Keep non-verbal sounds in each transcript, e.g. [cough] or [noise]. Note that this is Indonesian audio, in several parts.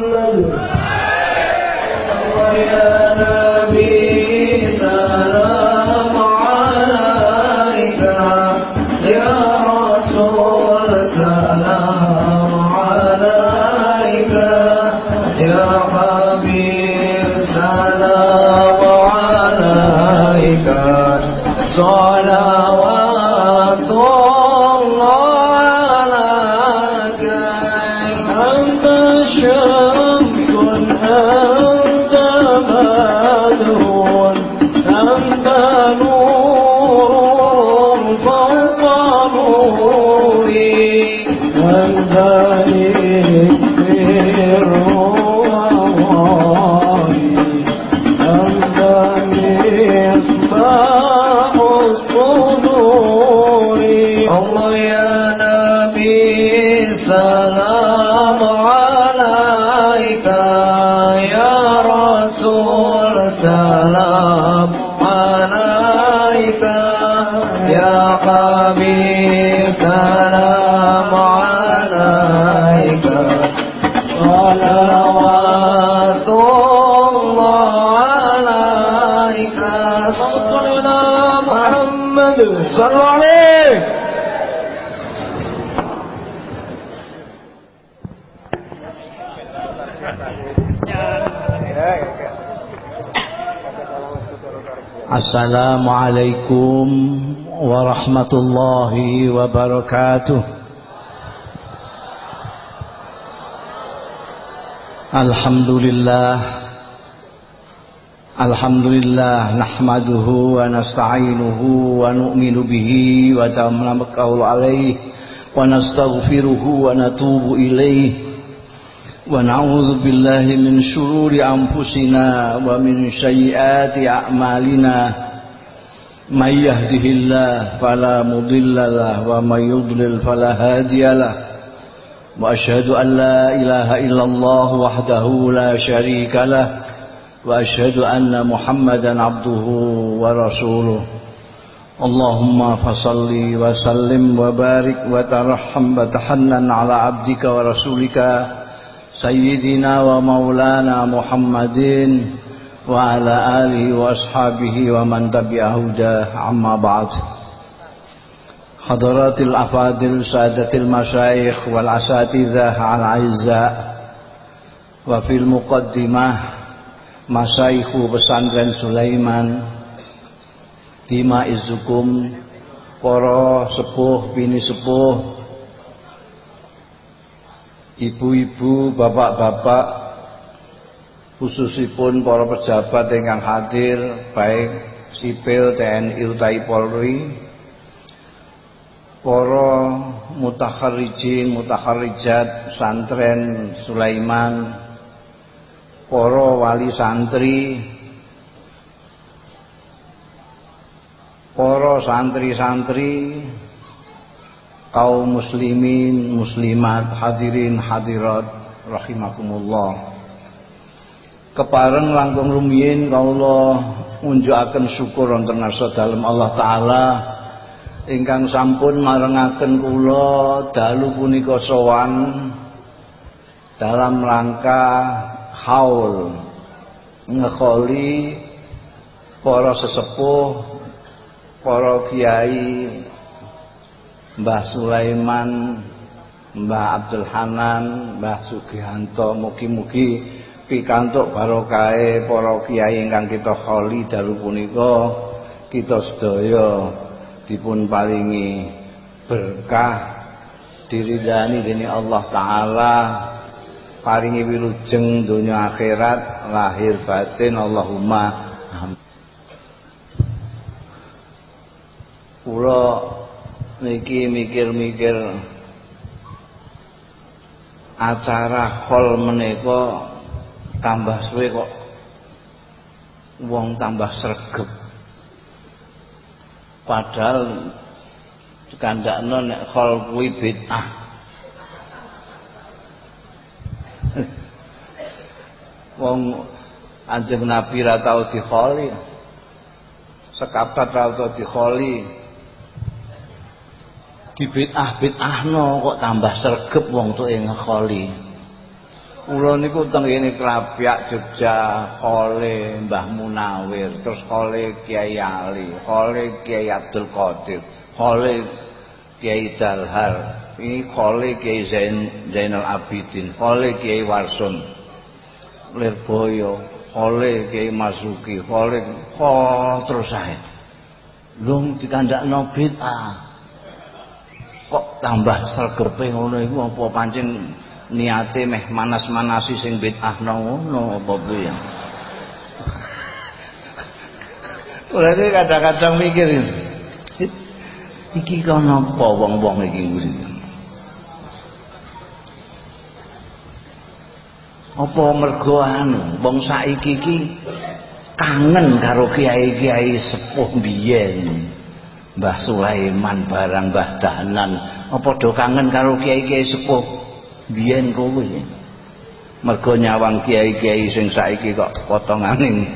Lalu. السلام عليك صلوات الله عليك. صلى محمد. صلى عليه. Assalamualaikum Alhamdulillah Alhamdulillah Nahmaduhu wa nasta'inuhu wa nu'minu bihi wa ta'amlamakaulu alaih wa nastaghfiruhu wa natubu ilaih ونعوذ بالله من شرور أنفسنا ومن سيئات أعمالنا من يهده الله فلا مضل له ومن يضلل فلا هادي له. وأشهد أن لا إله إلا الله وحده لا شريك له وأشهد أن محمدا عبده ورسوله. اللهم فصل وسلم وبارك وترحم وتحنن على عبدك ورسولك سيدنا ومولانا محمد وعلى آله وأصحابه ومن تبع هداه عما بعد. حضرات الأفاضل سادة المشايخ والأساتذة الأعزاء وفي المقدمة مشايخ pesantren Sulaiman Dima Izukum Para sepuh, bini sepuh ibu-ibu, bapak-bapak, khususipun para pejabat ingkang hadir baik sipil TNI utawi Polri, para mutakharijin, mutakharijat santren Sulaiman, para wali santri, para santri-santri kaum muslimin muslimat hadirin hadirat rahimakumullah kepareng langkung rumiyin kawula ngunjukaken syukur wonten ngarsa dalem Allah taala. Ingkang sampun marengaken kula dalu punika sowan dalam rangka haul ngekoli para sesepuh para kiai Mbah Sulaiman, Mbah Abdul Hanan, Mbah Sugihanto mugi-mugi pikantuk barokahe para kiai ingkang kita kholi dalu punika kita sedaya dipun paringi berkah diridani dening Allah taala paringi wilujeng donya akhirat lahir batin Allahumma amin. Kula niki mikir-mikir acara hall menika tambah suwe kok. Wong tambah sregep. Padahal kandakno nek hall kuwi bid'ah. Wong anjing nabi ra tau dikholi. Sekabat ra tau dikholi. Dibid'ah bid'ahno kok tambah sergep wong tuke ngekoli kula niku teng kene Krapyak Jogja kole Mbah Munawir terus kole Kiai Ali kole Kiai Abdul Qadir kole Kiai Dalhar ini kole Kiai Zain Zainal Abidin kole Kiai Warsun Lirboyo kole Kiai Masuki kole kok terus saya lung dikandakno bid'ah. Kok tambah sregepe ngono iku apa pancen niate meh manas-manasi sing bid'ah ngono apa piye? Berarti kadang-kadang mikir iki kono apa wong-wong iki Apa mergo anu wong saiki iki kangen karo kiai-kiai sepuh biyen. Mbah Sulaiman barang Mbah Dahnan apa do kangen karo kiai-kiai sepuh biyen kowe mergo nyawang kiai-kiai sing saiki kok potongane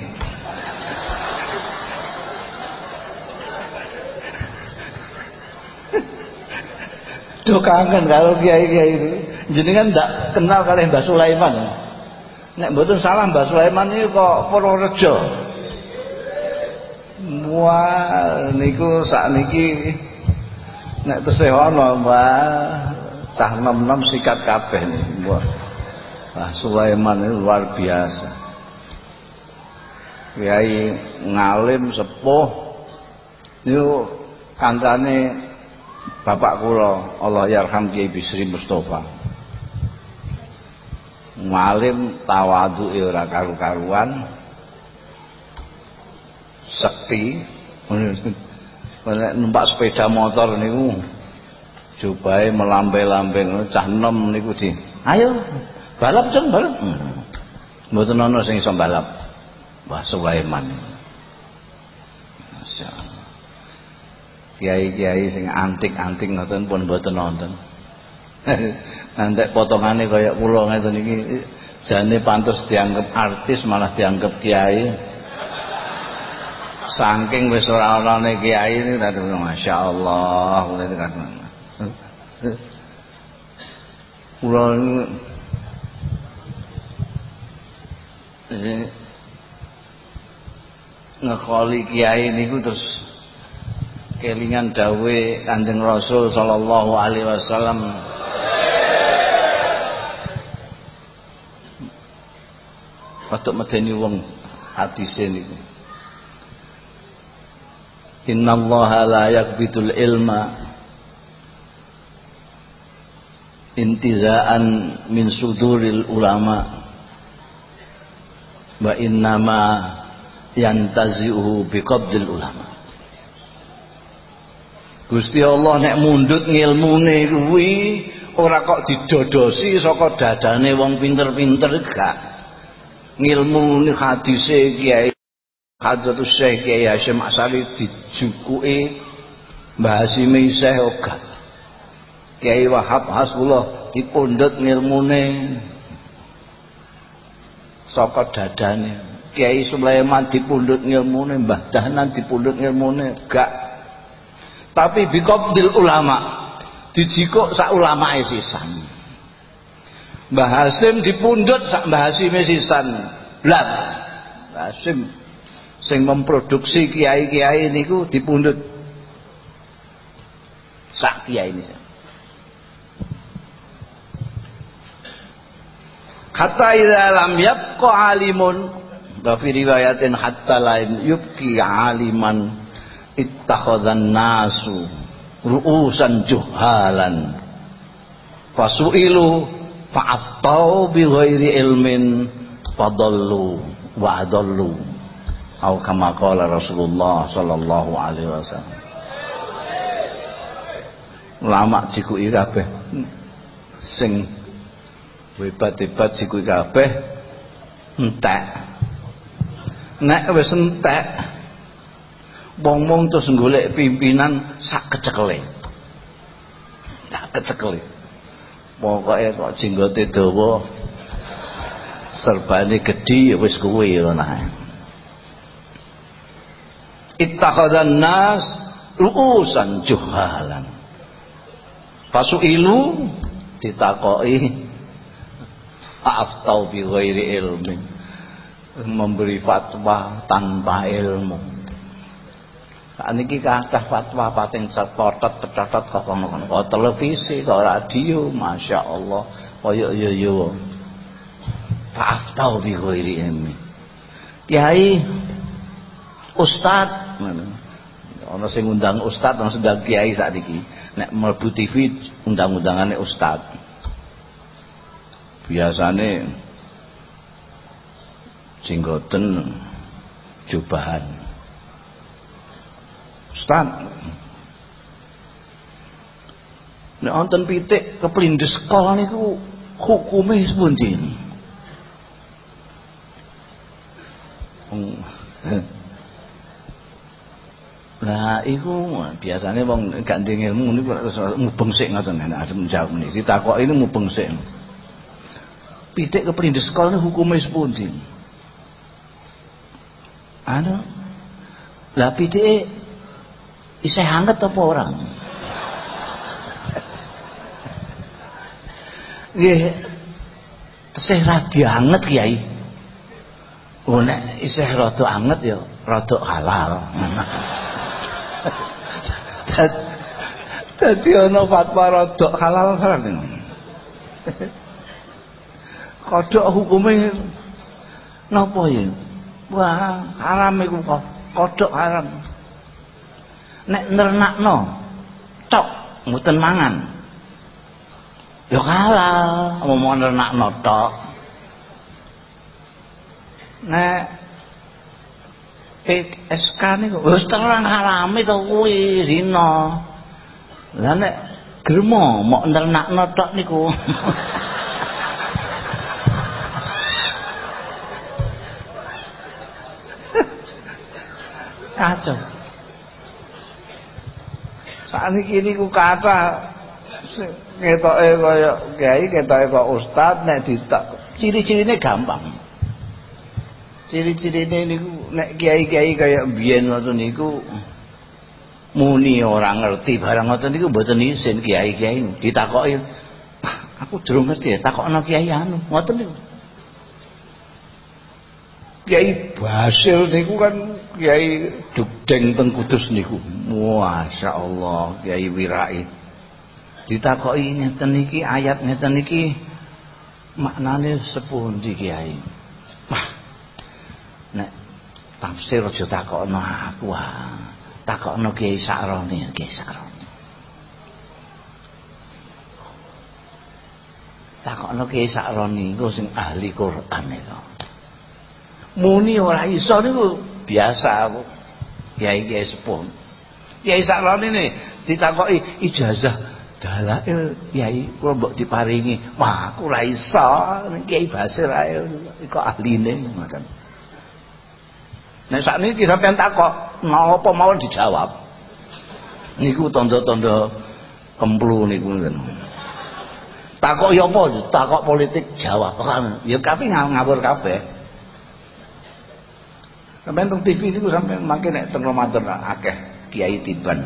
do kangen karo kiai-kiai itu jenengan ndak kenal kali Mbah Sulaiman. Nek mboten salah Mbah Sulaiman iki kok Purworejo. Wah niku sakniki nek tesih ana Mbah cah nom-nom sikat kabeh niku. Wah Sulaiman ini luar biasa. Kiai ngalim sepuh niku kancane bapak kula Allah yarham Kiai Bisri Mustafa. Ngalim tawadhu ora karu-karuan sekti numpak sepeda motor niku jubahe melambe-lambe cah enom niku di. Ayo balap jeng balap. Hmm. mboten ana sing iso balap Mbah Sulaiman Masyaallah kiai-kiai sing antik-antik ngoten pun mboten nonton. [laughs] Nanti potongane kaya kula ngeten iki jane pantes dianggap artis malah dianggap kiai. Saking wis ora anane kiai ini tadi masyaallah tekan kula ini ngekholi kiai niku terus kelingan dawe Kanjeng Rasul sallallahu alaihi wasallam. Patuk medeni wong hadise niku innallaha la yakbitul ilma intizaan min suduril ulama. Wa innama yantazi'uhu biqabdil ulama. Gusti Allah nek mundut ngilmune kuwi ora kok didodosi saka dadane wong pinter-pinter gak. Ngilmune hadise kiai Hadratus Syekh Kiai Hasyim Asari dijukuki Mbah Hasim Syekh Oga. Kiai Wahab Hasbullah dipundhut ngilmune saka dadane. Kiai Sulaiman dipundhut ngilmune, Mbah Dahnan dipundhut ngilmune, gak. Tapi biqabdil ulama dijikuk sak ulamae sisan. Mbah Hasim dipundhut sak Mbah Hasim sisan. Mbah Hasim sing memproduksi kiai-kiai niku dipundhut sak kiai ini hatta idza lam yabqa alimun. Wa riwayatin hatta lain yubki aliman ittakhadhan nasu ru'usan juhalan. Fasu'ilu fa'aftau bi ilmin fadallu wa adallu. Atau kama qala Rasulullah sallallahu alaihi wasallam. Lama jikuki kabeh. Sing hebat-hebat jikuki kabeh entek. Nek wis entek wong-wong terus golek pimpinan sak kecekele sak kecekele pokoke kok jenggote dawa serbane gedhi ya wis kuwi ngono ittakhadhan nas ru'usan juhalan. Fasu'ilu ditakoki aftau bi ghairi ilmin. Memberi fatwa tanpa ilmu. Saat ini kathah fatwa pating cepotot pecotot kok ngono kok televisi kok radio Masya Allah kaya yo yo aftau bi ghairi ilmin Kiai Ustad ana sing undang ustad ana sing kiai sakniki. Nek mlebu TV undang-undangane ustad biasane jenggoten jubahan. Ustaz. Nek wonten pitik keplindes kol niku hukume sepundi Nah, [laughs] iku biasanya wong gak ndek ilmu niku mubeng sik ngoten. Nek adem jawab niki ditakoki mubeng sik pitik keperindes sekolah hukumnya sepundi? Anu? Lah pitik isih hangat apa orang? [laughs] Nggih tesih radi hangat kiai. Oh nek isih anget ya rada halal. [laughs] Dadi ana fatwa rada halal barang [laughs] kodok hukume napa ya? Wah haram iku kodok haram. Nek nernakno tok mboten mangan. Ya halal mau nernakno tok. Nek PSK niku wis terang harame to kuwi dina lah nek gremo mok nernakno tok niku [laughs] kacau. Saat ini ku kata ketoke kaya kiai ketoke kaya ustad nek ditak ciri-cirine gampang. Ciri-cirine niku nek kiai-kiai kaya biyen ngoten niku muni orang ngerti barang ngoten niku mboten isin kiai-kiai ditakoki aku durung ngerti ya takokno kiai anu. Ngoten niku. Kiai Basil niku kan Kiai Dugdeng teng Kudus niku. Masya Allah Kiai Wirai. Ditakoki ngeten iki ayat ngeten iki maknane sepundi Kiai? Wah. Nek tafsir aja takokno aku ah. Takokno Kiai Sakroni, Kiai Sakroni. Takokno Kiai Sakroni iku sing ahli Quran itu muni ora iso niku biasa aku. Kiai-kiai sepuh. Kiai saklone ne ditakoki ijazah. Dalail kiai kula mbok diparingi. Wah aku ora iso. Kiai basir ae iku ahline ngoten. Nek sakniki sampean takok napa mawon dijawab? Niku tanda-tanda kemplu niku ngoten. Takok ya apa? Takok politik jawab. Ya tapi ngawur kabeh Sampai teng TV niku sampai makin nek teng Ramadan akeh kiai tiban.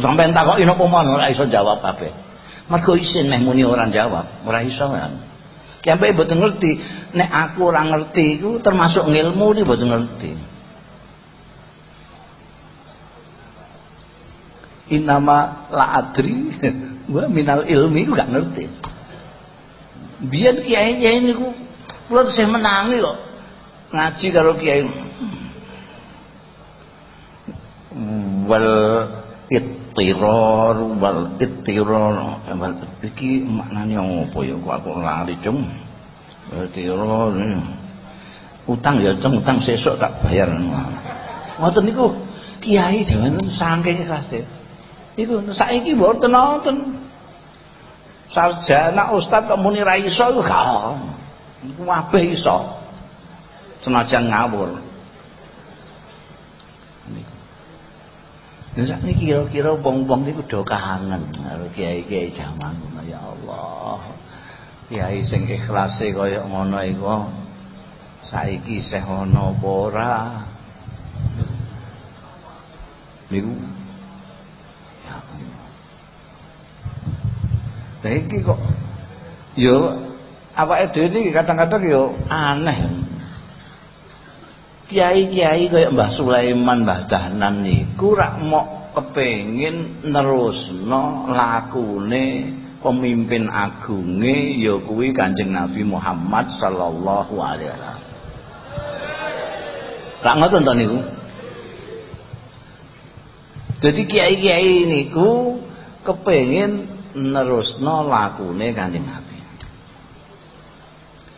Sampai takoki napa mon ora iso jawab apa. Mergo isin meh muni orang jawab, ora iso kan. Kiampe mboten ngerti, nek aku ora ngerti iku termasuk ngilmu iki mboten ngerti. Inama la adri [laughs] wa minal ilmi gak ngerti. Biar kiai-kiai niku kula tesih menangi kok ngaji karo kiai. Wal ittiror wal ittiror. Wal iki maknane apa ya? Kok aku lali cung? Ittiror. Utang ya cung utang sesuk tak bayar. Ngoten niku kiai jangan saking ikhlas iku saiki mboten nonton sarjana ustaz kok muni ra iso gak. Iku iso senajan ngawur Ya sak niki kira-kira wong-wong niku do kangen kiai-kiai jaman ya Allah. Kiai sing ikhlase kaya ngono iku saiki isih ana apa ora? Niku ya iki kok yo awake dhewe iki kadang-kadang yo aneh kiai-kiai kaya Mbah Sulaiman, Mbah Dahnan niku rak mok kepengin nerusno lakune pemimpin agunge ya kuwi Kanjeng Nabi Muhammad sallallahu alaihi wasallam. Rak ngoten to niku. Dadi kiai-kiai niku kepengin nerusno lakune Kanjeng Nabi.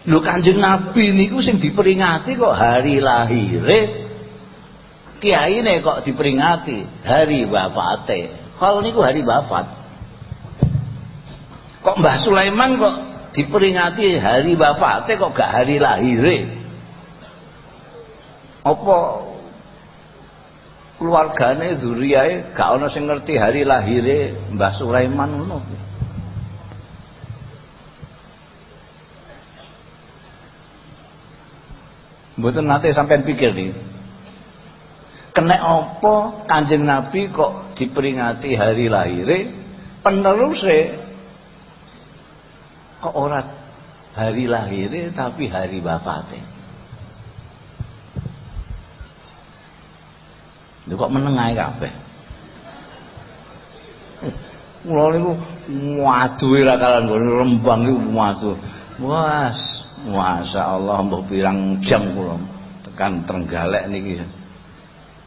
Lho Kanjeng Nabi niku sing diperingati kok hari lahire kiai nih kok diperingati hari wafate. Kalau niku hari wafat. Kok Mbah Sulaiman kok diperingati hari wafate kok gak hari lahire? Apa keluargane zuriyae gak ana sing ngerti hari lahire Mbah Sulaiman ngono. Mboten nate sampean pikir nih. Kena apa Kanjeng Nabi kok diperingati hari lahire peneruse kok ora hari lahire tapi hari wafate. Lho kok menengae kabeh. Mula niku waduhe ra kalan Rembang niku waduh. Masya Allah mbok pirang jam kula tekan Trenggalek niki.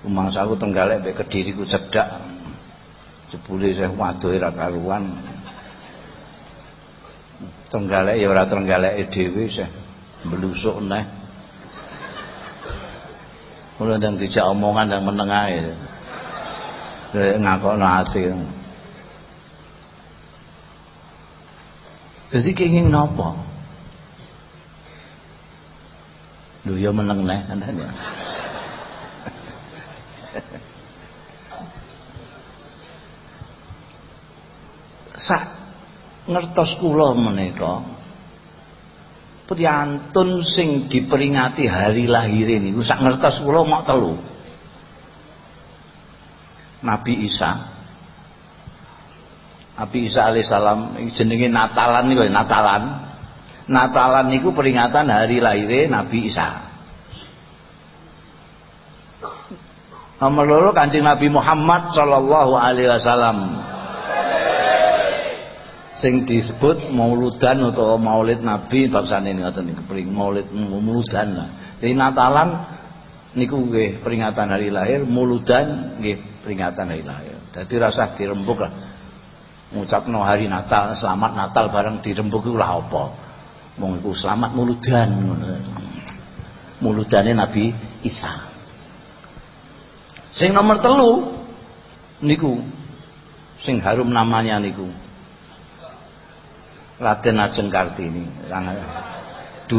Rumangsa aku Trenggalek mek Kediri ku cedak. Jebule saya waduhe ra karuan. Trenggalek ya ora Trenggaleke dhewe sih. Belusuk neh. Kula ndang dijak omongan ndang meneng ae. Ngakokno ati. Jadi kenging napa? Lho ya meneng neh andane. Sak ngertos kula menika priyantun sing diperingati hari lahir ini sak ngertos kula mok telu. Nabi Isa Nabi Isa alaihissalam jenenge Natalan niku Natalan Natalan niku peringatan hari lahir Nabi Isa. Nomor loro Kanjeng Nabi Muhammad sallallahu alaihi wasallam. Sing disebut mauludan atau maulid Nabi bangsane ngoten niku maulid mauludan. Jadi Natalan niku nggih peringatan hari lahir, mauludan nggih peringatan hari lahir. Jadi rasa dirembuk lah. Ngucapno hari Natal, selamat Natal bareng dirembuk iku lah apa? Wong iku selamat muludan Muludane Nabi Isa. Sing nomor telu niku sing harum namanya niku. Raden Ajeng Kartini 21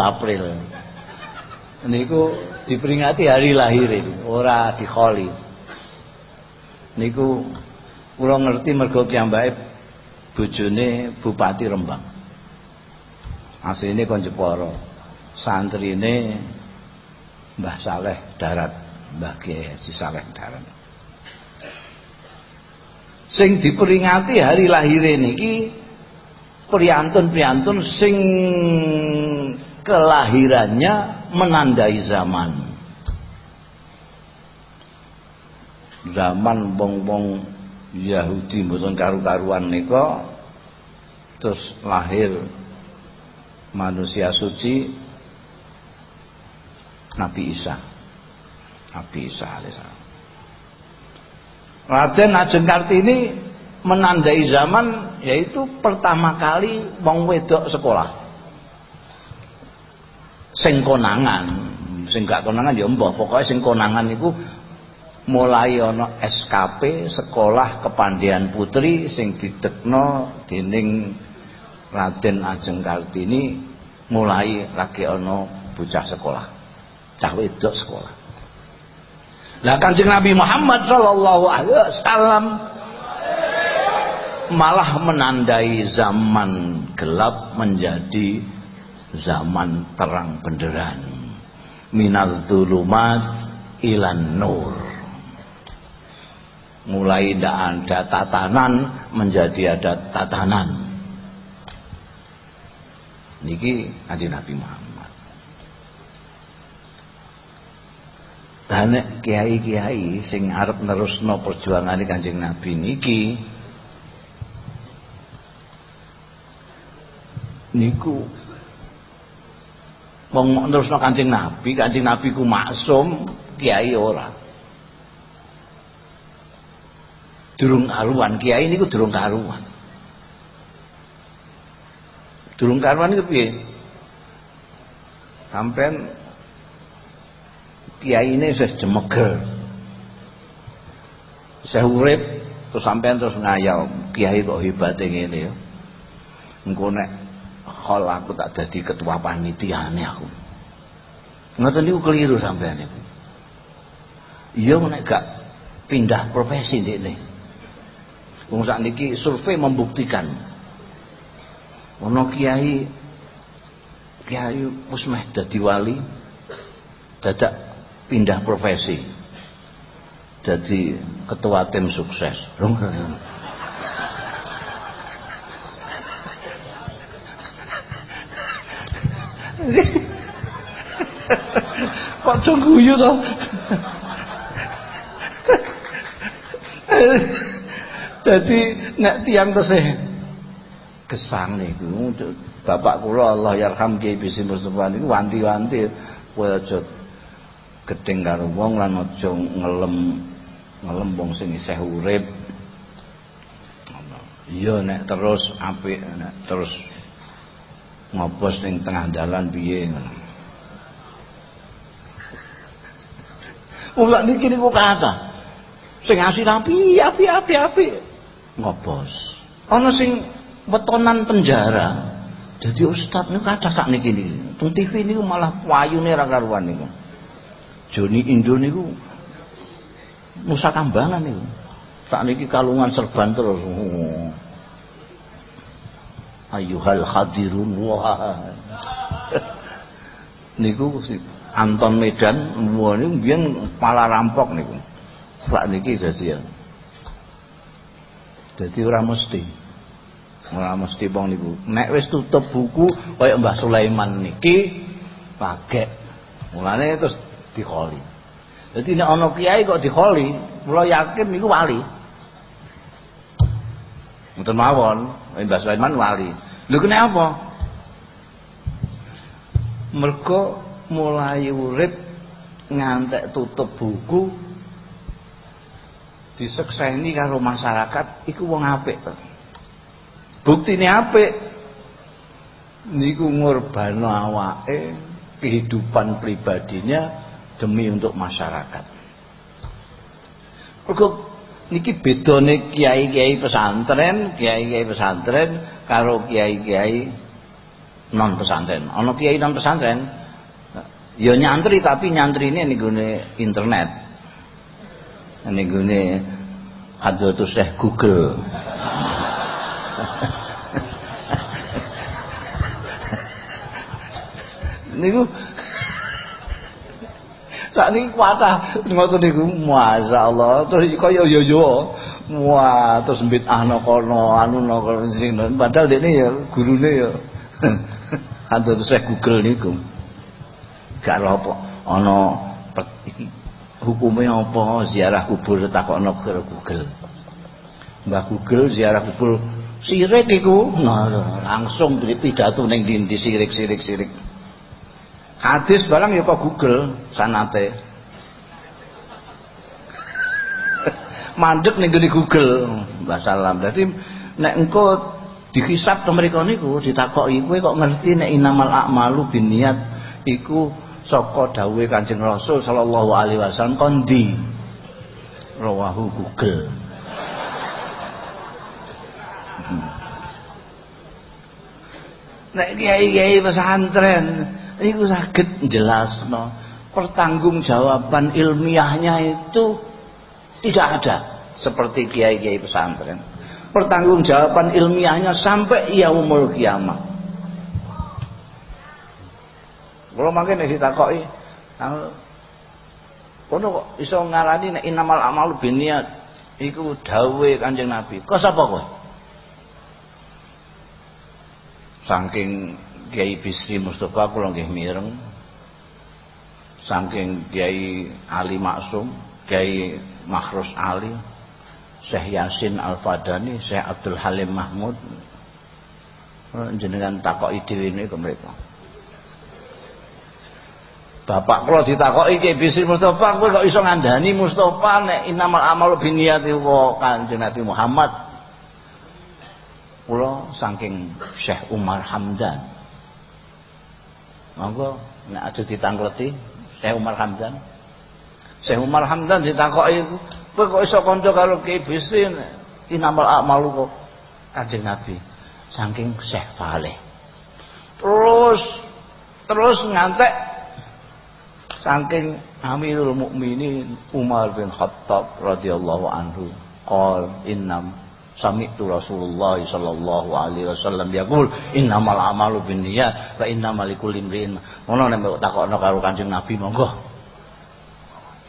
April. Niku diperingati hari lahir ora dikholi. Niku kula ngerti mergo kiyambake bojone Bupati Rembang asline kon Jepara. Santrine Mbah Saleh Darat Mbah Kiai Saleh Darat. Sing diperingati hari lahir niki priantun-priantun sing kelahirannya menandai zaman. Zaman bong-bong Yahudi mboten karu-karuan nika terus lahir manusia suci Nabi Isa. Nabi Isa alaihissalam Raden Ajeng Kartini menandai zaman yaitu pertama kali wong wedok sekolah. Sing konangan sing gak konangan ya mbah. Pokoknya sing konangan itu mulai ana SKP sekolah kepandian putri sing didekno dening Raden Ajeng Kartini mulai lagi ono bocah sekolah cah wedok sekolah. Lah kanjeng Nabi Muhammad sallallahu alaihi wasallam malah menandai zaman gelap menjadi zaman terang benderang. Minal dulumat ilan nur. Mulai tidak ada tatanan menjadi ada tatanan niki Kanjeng Nabi Muhammad Dan kiai-kiai sing arep nerusno perjuangane Kanjeng Nabi niki niku wong nerusno Kanjeng Nabi, Kanjeng Nabi ku maksum, kiai ora. Durung karuan, kiai niku durung karuan. Durung karuan itu piye? Sampean kiai ini wis jemeger. Saya urip terus sampean terus ngayal, kiai kok hebat ngene ya. Engko nek hal aku tak jadi ketua panitiane aku. Ngoten niku keliru sampean niku. Iya nek gak pindah profesi ndekne. Wong sakniki survei membuktikan ana kiai kiai wis meh dadi wali dadak pindah profesi jadi ketua tim sukses. Kok guyu to? Jadi nek tiang tesih gesang niku. Bapak kula Allah yarham Kiai Bisi Mustofa niku wanti-wanti kowe aja gedeng karo wong lan aja ngelem ngelem wong sing isih urip. Iya nek terus apik nek terus ngopos ning tengah dalan piye ngono. Wong niki niku kata sing asil api api api api ngopos ana sing wetonan penjara. Jadi ustad niku kata sak niki niki. Teng TV niku malah wayune ra karuan niku. Joni Indo niku Nusa Kambangan niku. Sak niki kalungan serban terus. [laughs] Ayuhal hadirun wah [laughs] niku Anton Medan wah niku biyen pala rampok niku. Sak niki dadi ya. Dadi mesti ora mesti wong niku. Nek wis tutup buku kaya Mbah Sulaiman niki pagek. Mulane terus dikholi. Jadi nek ana kiai kok dikholi kula yakin niku wali. Mboten mawon Mbah Sulaiman wali. Lho kenapa mergo mulai urip ngantek tutup buku disekseni karo masyarakat iku wong apik buktine apik niku ngorbano awake kehidupan pribadinya demi untuk masyarakat Mergo niki bedone kiai-kiai pesantren, kiai-kiai pesantren karo kiai-kiai non pesantren. Ana kiai non pesantren ya nyantri tapi nyantrine ning internet. Gone Hadratus Syekh Google. [laughs] niku. Tak niki kuatah. Ngoten niku masyaallah. Terus kaya yo yo wah terus mbit ahno kono anu no sing padahal dekne ya gurune ya. [laughs] Antuk saya Google niku. Gak apa. Ana iki hukume apa? Ziarah kubur takokno Google. Mbah Google ziarah kubur sirik iku nah, langsung pidato ning ndi sirik-sirik sirik hadis barang ya kok Google sanate. [laughs] Mandek ning di Google. Mbah Salam. Dadi nek engko dihisab to mriku niku ditakoki kowe kok ngerti nek inamal a'malu binniat iku saka dawuhe Kanjeng Rasul sallallahu alaihi wasallam kondi rawahu Google. Nek kiai-kiai pesantren itu sakit jelasno pertanggungjawaban ilmiahnya itu tidak ada seperti kiai-kiai pesantren. Pertanggungjawaban ilmiahnya sampai yaumul kiamah. Kalau makin ditakoki kono kok iso ngarani nek inamal amal biniat iku Kanjeng Nabi. Kok sapa kowe saking Kiai Bisri Mustafa kula nggih mireng. Saking Kiai Ali Maksum Kiai Makhrus Ali Syekh Yasin Al-Fadani Syekh Abdul Halim Mahmud. Jenengan takoki dhewe niku mereka? Bapak kula ditakoki Kiai Bisri Mustafa kok iso ngandani Mustafa nek inamal amalu binniyati wa Kanjeng Nabi Muhammad kula saking Syekh Umar Hamdan. Monggo nek aja ditangkleti Syekh Umar Hamdan. Syekh Umar Hamdan ditakoki kowe kok iso kanca karo Ki Bisri inamal amalu kok. Kanjeng Nabi saking Syekh Faleh. Terus terus ngantek saking Amirul Mukminin Umar bin Khattab radhiyallahu anhu qol innam sami'tu Rasulullah sallallahu alaihi wasallam. Yaqul innamal a'malu binniyat wa innamal likulli imrin ngono nek takokno karo Kanjeng Nabi monggo.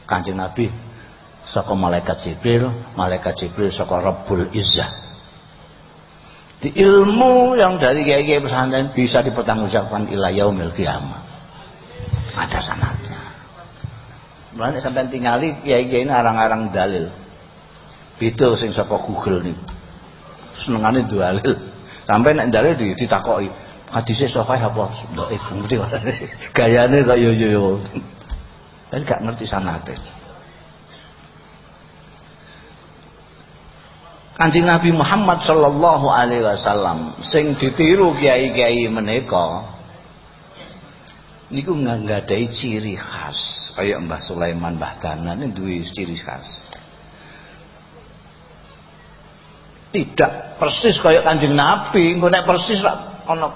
Kanjeng Nabi saka malaikat Jibril malaikat Jibril saka Rabbul Izzah. Di ilmu yang dari kiai-kiai pesantren bisa dipertanggungjawabkan ila yaumil kiamah. Ada sanatnya. Mulane sampean tingali kiai-kiai ini arang-arang dalil. Beda sing saka Google niku senengane dalil. Sampai nek dalil ditakoki hadise sahih apa? Dhaif ngerti [laughs] gayane kok yo yo yo kan gak ngerti sanate. Kanjeng Nabi Muhammad sallallahu alaihi wasallam sing ditiru kiai-kiai menika niku nggadai ciri khas kaya Mbah Sulaiman Mbah Danan duwe ciri khas tidak persis kayak kanjeng nabi. Engko nek persis ana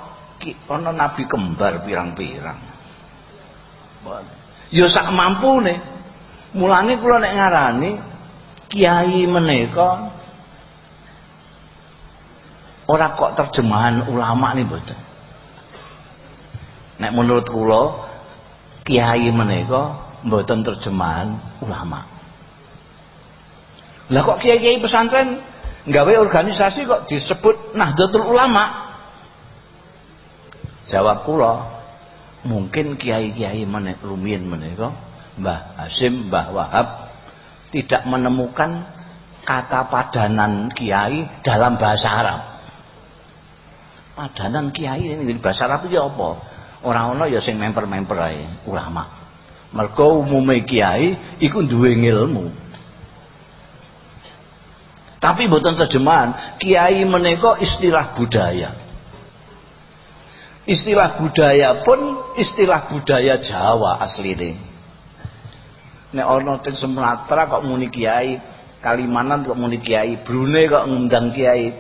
ana nabi kembar pirang-pirang. Ya sak mampune. Mulane kula nek ngarani kiai menika ora kok terjemahan ulama nih mboten. Nek menurut kula kiai menika mboten terjemahan ulama. Lah kok kiai-kiai pesantren nggawe organisasi kok disebut Nahdlatul Ulama. Jawab kula mungkin kiai-kiai menek rumiyin menika Mbah Hasim Mbah Wahab tidak menemukan kata padanan kiai dalam bahasa Arab. Padanan kiai ini bahasa Arab itu apa? Orang ana ya sing memper-memper ae ulama. Mergo umume kiai iku duwe ilmu tapi bukan terjemahan, kiai menego istilah budaya. Istilah budaya pun istilah budaya Jawa asli ini. Nek ana teng Sumatera kok muni kiai, Kalimantan kok muni kiai, Brunei kok ngundang kiai,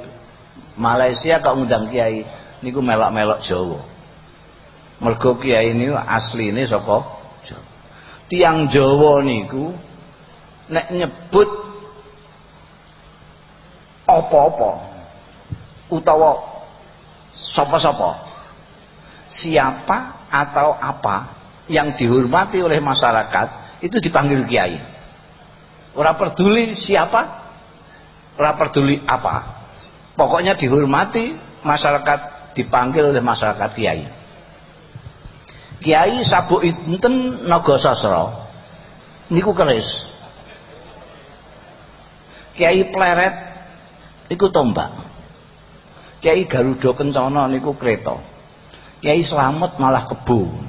Malaysia kok ngundang kiai, niku melok-melok Jawa. Mergo kiai ini asline saka Jawa. Tiang Jawa niku nek nyebut apa-apa. Utawa sapa-sapa. Siapa atau apa yang dihormati oleh masyarakat itu dipanggil kiai. Ora peduli siapa ora peduli apa. Pokoknya dihormati masyarakat dipanggil oleh masyarakat kiai. Kiai sabuk enten naga sasra niku keris. Kiai pleret iku tombak. Kiai Garuda Kencana niku kereta Kiai Slamet malah kebu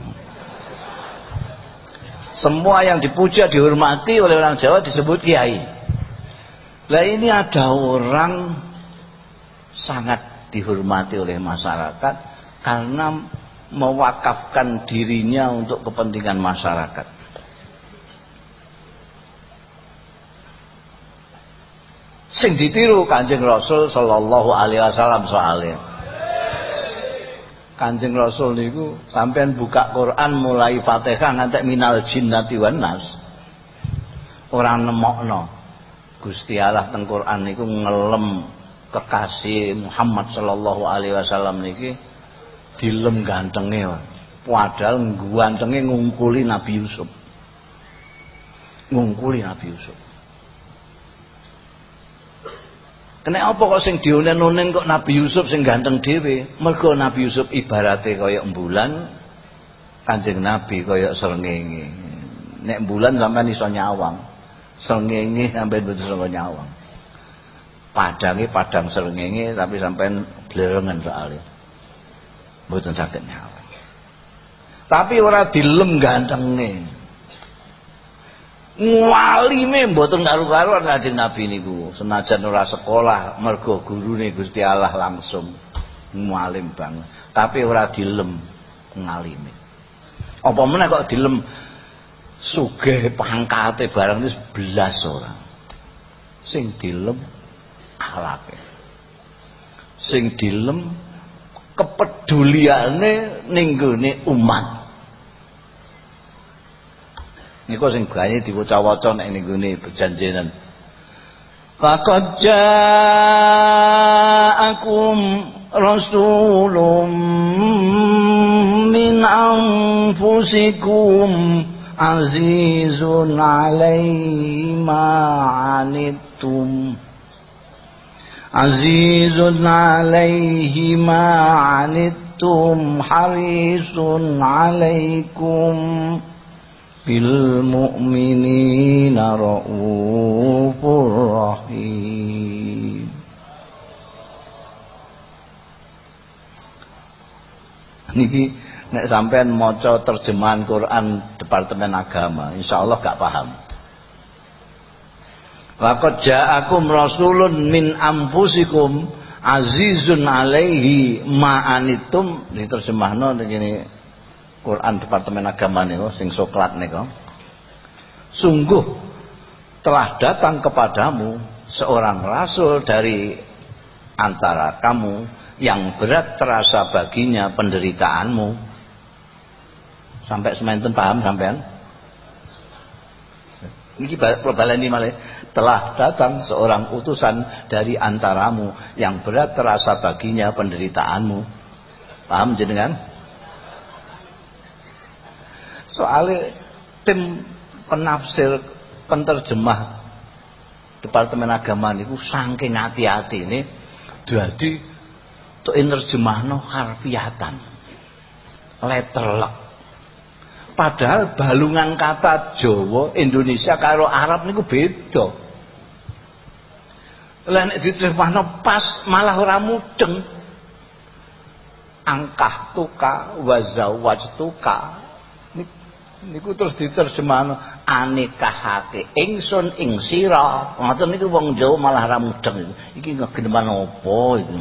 semua yang dipuja dihormati oleh orang Jawa disebut kiai. Lah ini ada orang sangat dihormati oleh masyarakat karena mewakafkan dirinya untuk kepentingan masyarakat sing ditiru Kanjeng Rasul sallallahu alaihi wasallam soalnya. Kanjeng Rasul niku sampean buka Quran mulai Fatihah ngantek minal jinnati wan nas. Ora nemokno. Gusti Allah teng Quran niku ngelem kekasih Muhammad sallallahu alaihi wasallam niki dilem gantenge padahal gantenge ngungkuli Nabi Yusuf. Ngungkuli Nabi Yusuf Kena apa kok sing dionen-onen kok Nabi Yusuf sing ganteng dhewe? Mergo Nabi Yusuf ibarate kaya bulan, Kanjeng Nabi kaya srengenge. Nek bulan sampean iso nyawang. Srengenge sampean betul iso nyawang. Padange padang srengenge tapi sampean blerengen soalnya. Mboten saged nyawang. Tapi ora dilem gantenge walime mboten karu-karuan Kanjeng Nabi niku. Senajan ora sekolah mergo gurune Gusti Allah langsung. Mualim banget. Tapi ora dilem ngalime. Apa meneh kok dilem? Sugih pangkate barang wis belas ora. Sing dilem akhlake sing dilem kepeduliane ning umat niku sing gawe diwaca-waca nek ning gone perjanjian. Faqad ja'akum rasulun min anfusikum azizun alaihi ma anittum. Azizun alaihi ma anittum harisun alaikum بالمؤمنين رؤوف رحيم niki nek sampean maca terjemahan Quran Departemen Agama insyaallah gak paham Laqad ja'akum rasulun min anfusikum azizun alaihi ma'anitum diterjemahno ngene Quran Departemen Agama niku sing soklat niku. Sungguh telah datang kepadamu seorang rasul dari antara kamu yang berat terasa baginya penderitaanmu. Sampai semanten paham sampean? Ini baleni malih telah datang seorang utusan dari antaramu yang berat terasa baginya penderitaanmu. Paham jenengan? Soalnya tim penafsir penterjemah Departemen Agama niku saking hati-hati ini jadi untuk no harfiatan. Letterlek padahal balungan kata Jawa Indonesia karo Arab niku beda. Lan diterjemahno pas malah ora mudeng. Angkah tuka wazawaj tuka niku terus diterjemahno anikahake ingsun ing sira. Ngoten niku wong Jawa malah ra mudeng. Iki ngegeneman apa iki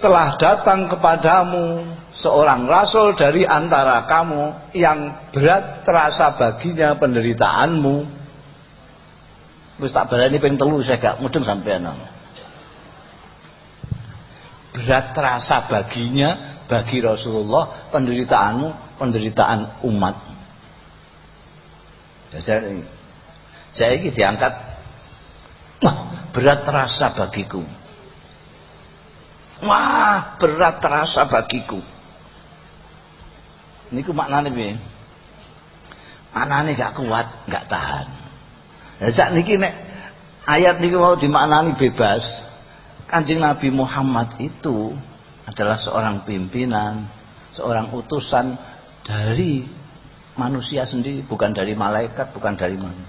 telah datang kepadamu seorang rasul dari antara kamu yang berat terasa baginya penderitaanmu. Wis tak baleni ping telu saya gak mudeng sampean berat terasa baginya bagi Rasulullah penderitaanmu penderitaan umat. Saya, saya ini diangkat wah berat terasa bagiku. Wah berat terasa bagiku. Ini ku maknanya bi maknanya gak kuat gak tahan. Nah, saat ini nek ayat ini mau dimaknani bebas. Kanjeng Nabi Muhammad itu adalah seorang pimpinan, seorang utusan dari manusia sendiri, bukan dari malaikat, bukan dari mana.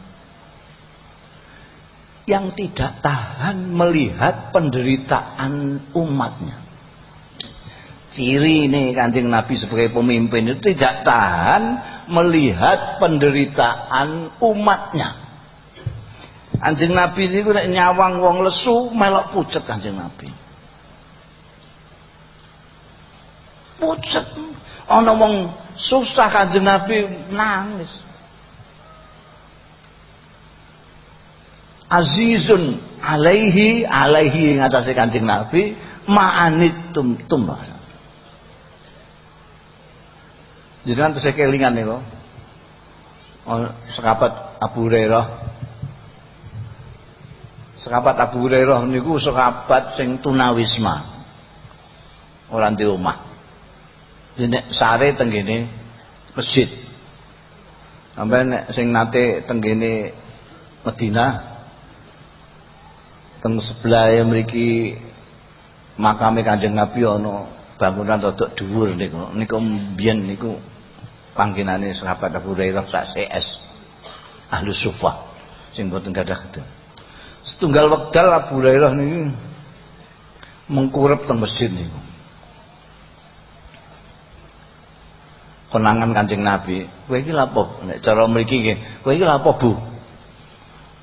Yang tidak tahan melihat penderitaan umatnya. Ciri ini kancing Nabi sebagai pemimpin itu tidak tahan melihat penderitaan umatnya. Anjing Nabi ini nyawang wong lesu melok pucet kancing Nabi. Pucet. Ana wong susah kanjeng Nabi nangis. Azizun alaihi alaihi ngatasi kanjeng Nabi ma'anitum tum jadi kan terus kelingan nih kok oh, sekapat Abu Hurairah. Sekapat Abu Hurairah niku sekapat sing tunawisma. Orang di rumah nek sare tenggene masjid. Sampai nek sing nate tenggene Medina teng sebelah mriki makame Kanjeng Nabi ana bangunan rodok dhuwur niku. Niku mbiyen niku panggenane sahabat Abu Hurairah sak CS Ahlus Sufah sing boten gadah gedhe. Setunggal wekdal Abu Hurairah niki mengkurep teng masjid niku konangan Kanjeng Nabi. Kowe iki lapo cara mriki nggih. Kowe iki lapo Bu?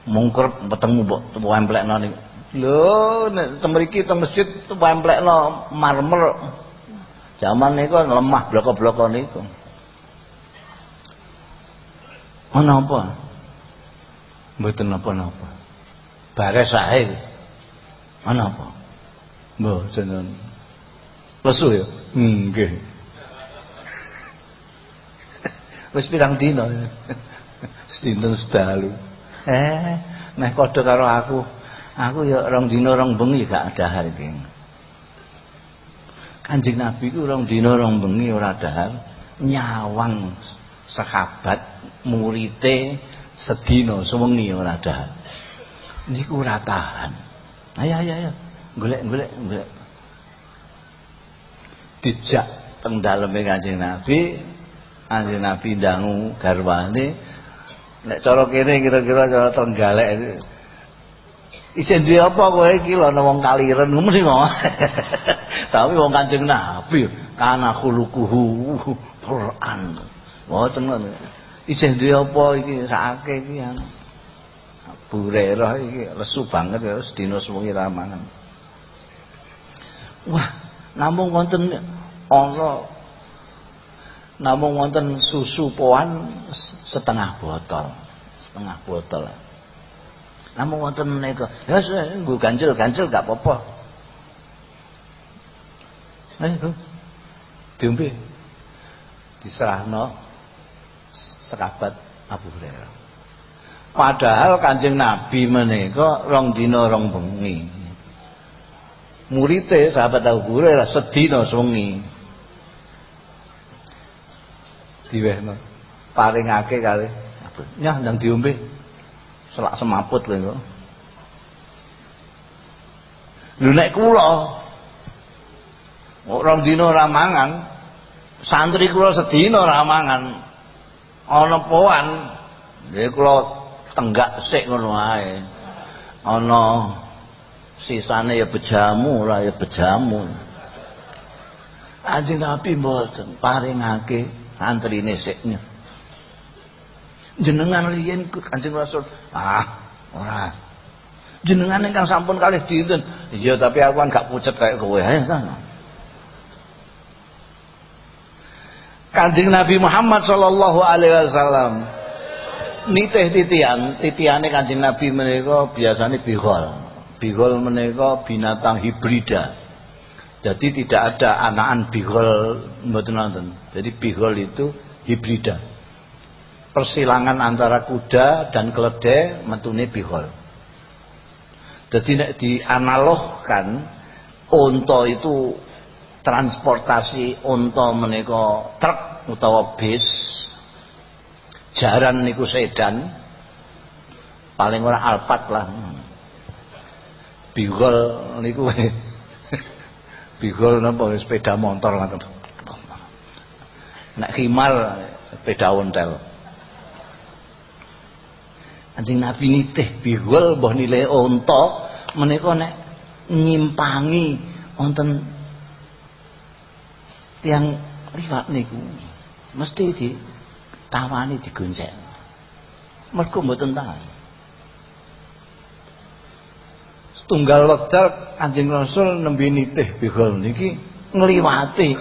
Mungkur petemu mbok templekno niku. Lho nek teng mriki teng masjid templekno marmer. Zaman niku lemah bloko-bloko niku. Ana apa? Mboten napa-napa. Bares sae ana apa? Mboten. Lesu ya? Nggih wis pirang dina? Sedinten sedalu eh meh padha karo aku. Aku ya rong dina rong bengi gak dahar iki. Kanjeng Nabi ku rong dina rong bengi ora dahar nyawang sahabat murite sedina sewengi ora dahar niku ora tahan. Ayo ayo ayo. Golek golek golek. Dijak teng daleme Kanjeng Nabi Kanjeng Nabi dangu garwane nek cara kene kira-kira cara Trenggalek Isen duwe apa kowe iki lho ana wong kaliren mesti ngomong. [laughs] Tapi wong Kanjeng Nabi kana khuluquhu Quran. Mboten ngono. Isih duwe apa iki sakake iki yang Burerah iki lesu banget ya sedina sewengi ramangan. Wah, namung wonten ana namun wonten susu poan setengah botol. Setengah botol. Namun wonten menika ya nggo ganjel-ganjel gak apa-apa. Ayo diombe. Diserahno sekabat Abu Hurairah. Padahal Kanjeng Nabi menika rong dina rong bengi. Murite sahabat Abu Hurairah sedina sewengi diwehno. Paringake kali. Nyah ndang diombe. Selak semaput kowe kok lho nek kula orang dina ora mangan santri kula sedina ora mangan ana poan nggih kula tenggak sik ngono ae. Ana sisane ya bejamu ora ya bejamu. Anjing Nabi mboten paringake antrine siknya jenengan liyen Kanjeng Rasul. Ah ora. Jenengan ingkang sampun kalih dinten. Iya tapi aku kan gak pucet kayak kowe ae sana Kanjeng Nabi Muhammad sallallahu alaihi wasallam nitih titian titiane Kanjeng Nabi menika biasanya bihol. Bihol menika binatang hibrida. Jadi tidak ada anakan bihol mboten nonton. Jadi bihol itu hibrida. Persilangan antara kuda dan keledai metune bihol. Jadi dianalogkan unta itu transportasi unta menika truk utawa bis jaran niku sedan paling ora alpat lah bihol niku [laughs] Bigol napa sepeda motor ngoten. Nek khimar sepeda ontel. Anjing Nabi nitih bigol mbah nilai unta menika nek nyimpangi wonten tiang liwat niku mesti di tawani digonceng. Mergo mboten tahan. tunggal wekdal Kanjeng Rasul nembe nitih bihol niki ngliwati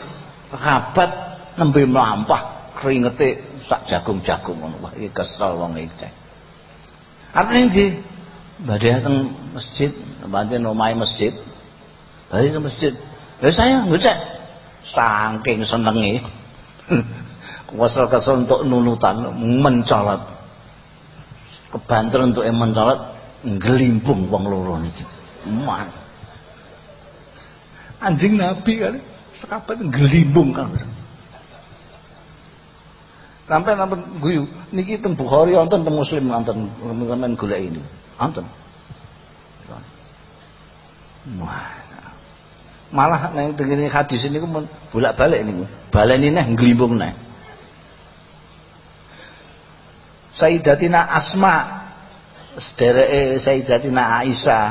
rabat nembe mlampah keringete sak jagung-jagung ngono wah iki kesel wong iki Arep ndi? Badhe teng masjid, pancen omahe masjid. Badhe ke masjid. Ya saya ngecek saking senenge. [laughs] Kesel-kesel untuk nunutan mencolot. Kebanter untuk mencolot ngelimpung wong loro niki. Man. Anjing Nabi kali sekapat gelimbung kan. Sampai nampen guyu niki teng Bukhari wonten teng Muslim wonten sampean golek ini. Wonten. Malah neng tengene hadis ini pun bolak-balik niku. Baleni neh nglimbung neh. Sayyidatina Asma sedereke Sayyidatina Aisyah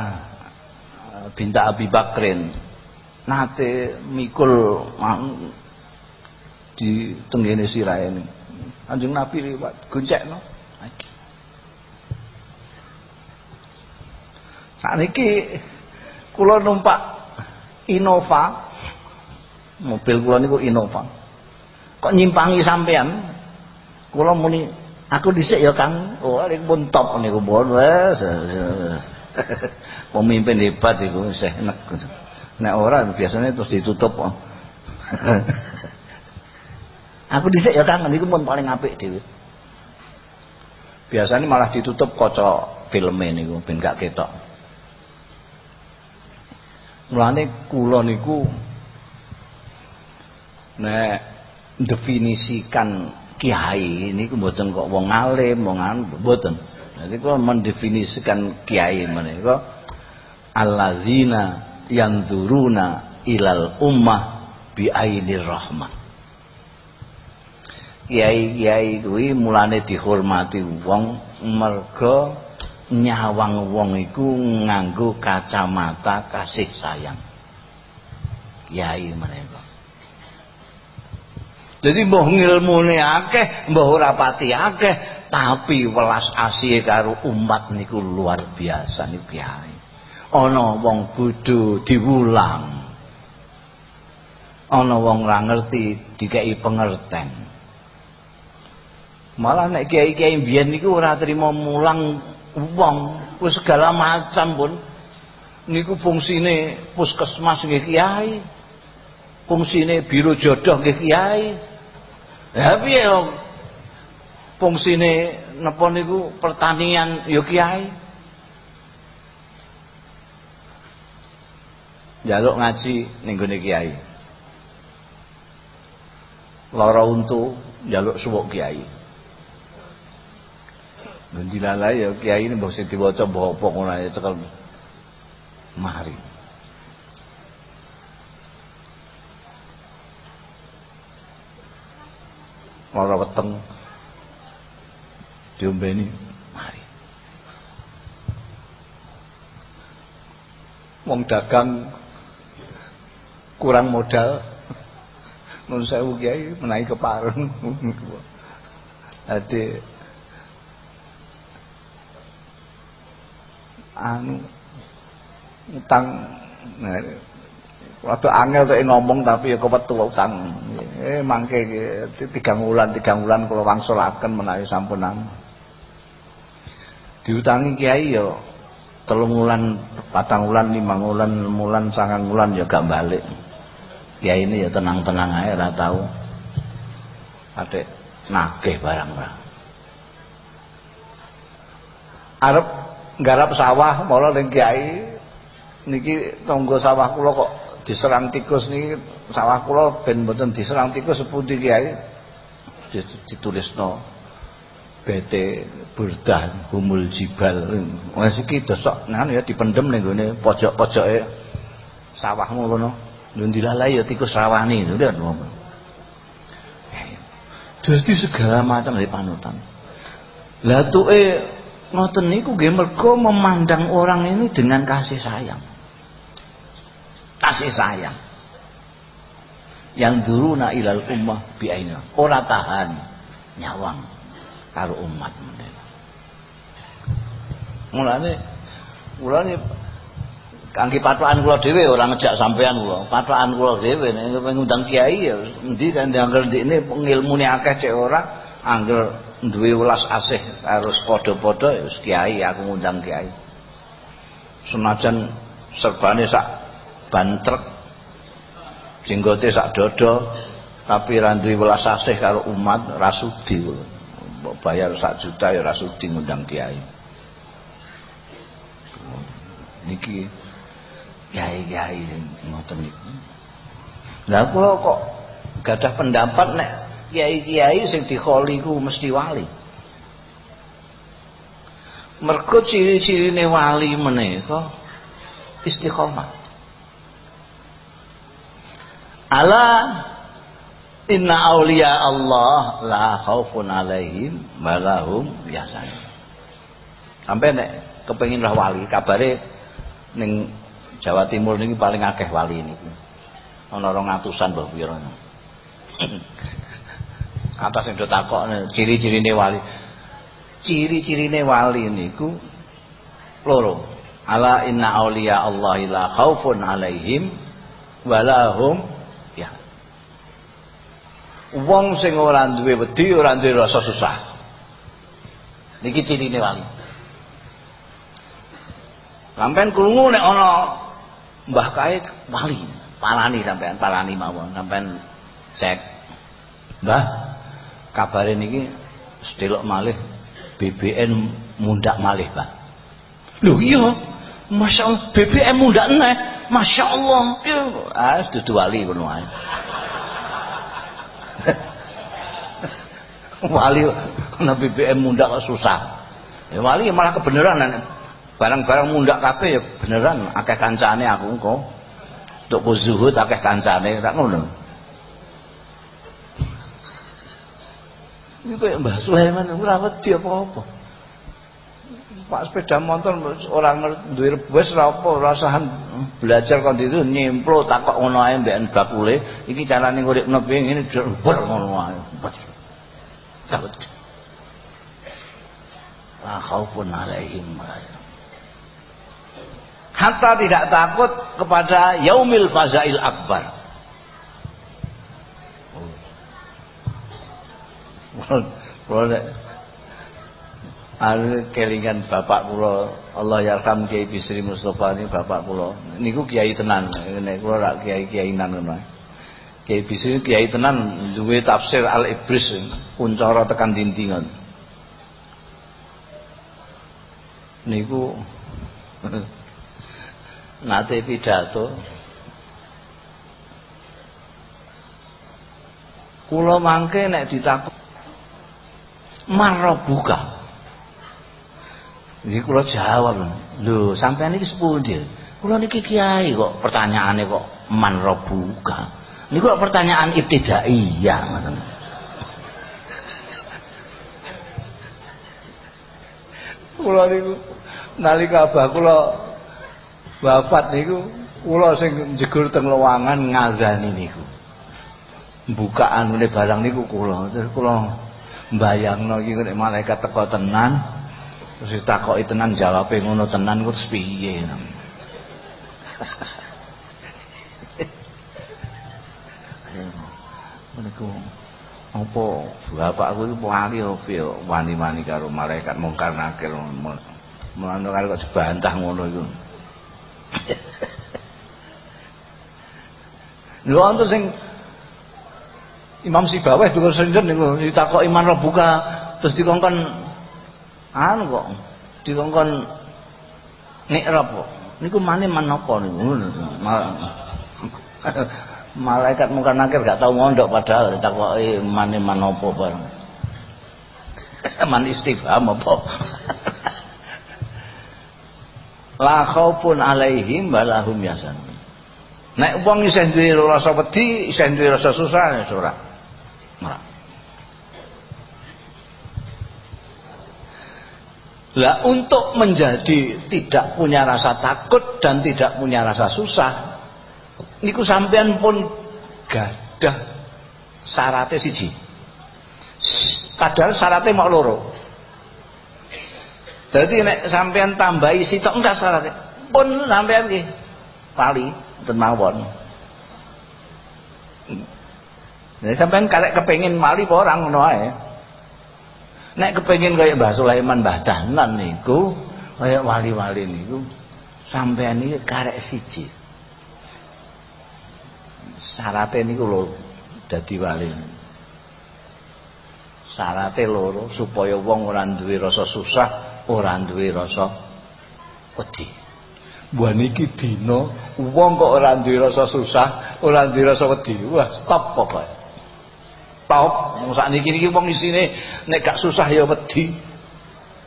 binta Abi Bakrin nate mikul di tenggene sirahe ini. Anjing Nabi liwat goncekno. Sakniki kula numpak Innova. Mobil kula niku Innova. Kok nyimpangi sampean kula muni aku dhisik ya Kang. Oh niku pun top niku pun wes [laughs] pemimpin hebat iku isih enek nek ora biasanya terus ditutup [laughs] aku dhisik ya Kang niku pun paling apik dhewe biasanya malah ditutup kaca filme niku ben gak ketok Mulane kula niku nek definisikan kiai niku mboten kok wong alim, wong anu mboten. Jadi kula mendefinisikan kiai menika allazina yanzuruna ilal ummah bi ainir rahmah. Kiai-kiai kuwi mulane dihormati wong merga nyawang wong iku nganggo kacamata kasih sayang. Kiai mereka. Jadi mbah ngilmune akeh mbah ora pati akeh tapi welas asih karo umat niku luar biasa nih kiai. Ana wong bodho diwulang. Ana wong ora ngerti dikei pengerten malah nek kiai-kiai biyen niku ora trima mulang wong wis segala macam pun. Niku fungsine puskesmas nggih kiai fungsine biro jodoh nggih kiai. Ya piye fungsine napa niku pertanian ya kiai. Jaluk ngaji ning gone kiai. Lara untu jaluk suwuk kiai dilalai ya kiai ini mbok sing diwaca mbok apa ae cekel mari. Ora weteng diombeni mari. Wong dagang kurang modal nun sewu kiai menaiki kepareng. Ade anu utang waktu angel tuh ngomong tapi ya kebetu utang. Eh mangke tiga bulan tiga bulan kalau wangsulaken menawi sampunan. Diutangi kiai yo telung bulan patang bulan lima bulan bulan sangat bulan ya gak balik. Kiai ini ya tenang-tenang aja lah tahu adek nagih barang barang Arab garap sawah malah ning kiai niki tangga sawah kula kok diserang tikus niki. Sawah kula ben mboten diserang tikus sepundi kiai? Ditulisno BT Burdah Humul Jibal. Wis iki dosok nah ya dipendem ning gone pojok-pojoke sawahmu kono lho dilalai ya tikus rawani udah ngomong jadi segala macam dari panutan. Lah tuh eh ngoten niku nggih mergo memandang orang ini dengan kasih sayang. Kasih sayang. Yang duruna ilal ummah biaina. Ora tahan nyawang karo umat menika. Mulane mulane kangge patokan kula dhewe ora ngejak sampean kula. Patokan kula dhewe nek ngundang kiai ya endi kan diangger ndikne ngilmune akeh cek ora angger duwe welas asih harus padha-padha ya kiai aku ngundang kiai. Senajan serbane sak ban truk jenggote sak dodo tapi ra duwe welas asih karo umat ra sudi. Bayar sak juta ya ra sudi ngundang kiai. Niki kiai-kiai ngoten niku. Lha kula kok gadah pendapat nek kiai-kiai sing dikholi ku mesti wali. Mergo ciri-cirine wali menika istiqomah. Ala inna aulia Allah la khaufun alaihim malahum biasa sampai nek kepengin roh wali kabare ning Jawa Timur niki paling akeh wali niku ana 200-an mbah pira atas yang takok ciri-cirine wali. Ciri-cirine wali niku loro. Ala inna aulia Allah la khaufun alaihim walahum ya. Wong sing ora duwe wedi ora duwe rasa susah. Niki cirine wali. Sampean krungu nek ana mbah kae wali parani sampean parani mawon sampean cek mbah kabare niki sedelok malih BBN mundak malih Pak. Lho iya. Masya Allah BBM mundak neh Masya Allah ya ah dudu wali ngono ae. [laughs] Wali ana BBM mundak kok susah. Ya wali malah kebenaran barang-barang mundak kabeh ya beneran. Akeh kancane aku engko. Untuk zuhud akeh kancane tak ngono Ini kayak Mbah Sulaiman ora wedi apa-apa. Pak sepeda motor orang duwe wis ora apa rasahan belajar kon itu nyemplo takok ngono ae mbek bakule iki carane nguripno piye ngene ber ngono ae. Cabut. La khaufun alaihim Hatta tidak takut kepada yaumil fazail akbar. Anu kelingan bapak kula. Allah yarham Kiai Bisri Mustofa ini bapak kula. Niku kiai tenan. Nek kula rak kiai-kiai nan ngono. Kiai Bisri kiai tenan duwe tafsir Al Ibris kuncara tekan dintingan niku [laughs] nate pidato. Kula mangke nek ditakut marrabuka Iki kula jawab. Lho, sampean iki sepundi? Kula niki kiai kok pertanyaane kok man rabbuka. Niku kok pertanyaan ibtidaiyah ngoten. Kula niku nalika abah kula wafat niku kula sing jegur teng lowongan ngazani niku. Bukaan barang niku kula. Terus mbayangno iki nek malaikat teko tenan Terus ditakoki tenan jawabe ngono tenan kok piye. Niku apa bapakku iku wali opo wani-wani karo malaikat mungkar nakir mulane karo kok dibantah ngono iku. Lho antu sing Imam Sibaweh juga sendiri niku ditakok iman rebuka terus dikongkon anu kok dikongkon mikrab kok. Niku mane menapa niku? [laughs] Malaikat muka nakir gak tau ngondok padahal ditakoki mane menapa bareng. [laughs] Man istifham apa? [laughs] La khaufun alaihim walahum yasan nek wong isih rasa isih duwe rasa susah ya ora ora Lah untuk menjadi tidak punya rasa takut dan tidak punya rasa susah niku sampean pun gadah syaratnya siji. Padahal syaratnya mau loro. Jadi nek sampean tambahi sitok enggak syaratnya. Pun sampean nggih pali mboten mawon. Nek sampean karek kepengin mali orang ngono ae. Nek kepengin kaya Mbah Sulaiman Mbah niku, kaya wali-wali niku sampean iki karek siji. Syaratnya niku lho dadi wali. Syaratnya loro supaya wong ora duwe rasa susah, ora duwe rasa wedi. Wah niki dina wong kok ora duwe rasa susah, ora duwe rasa wedi. Wah, stop pokoke top sak niki niki wong isine nek gak susah ya wedi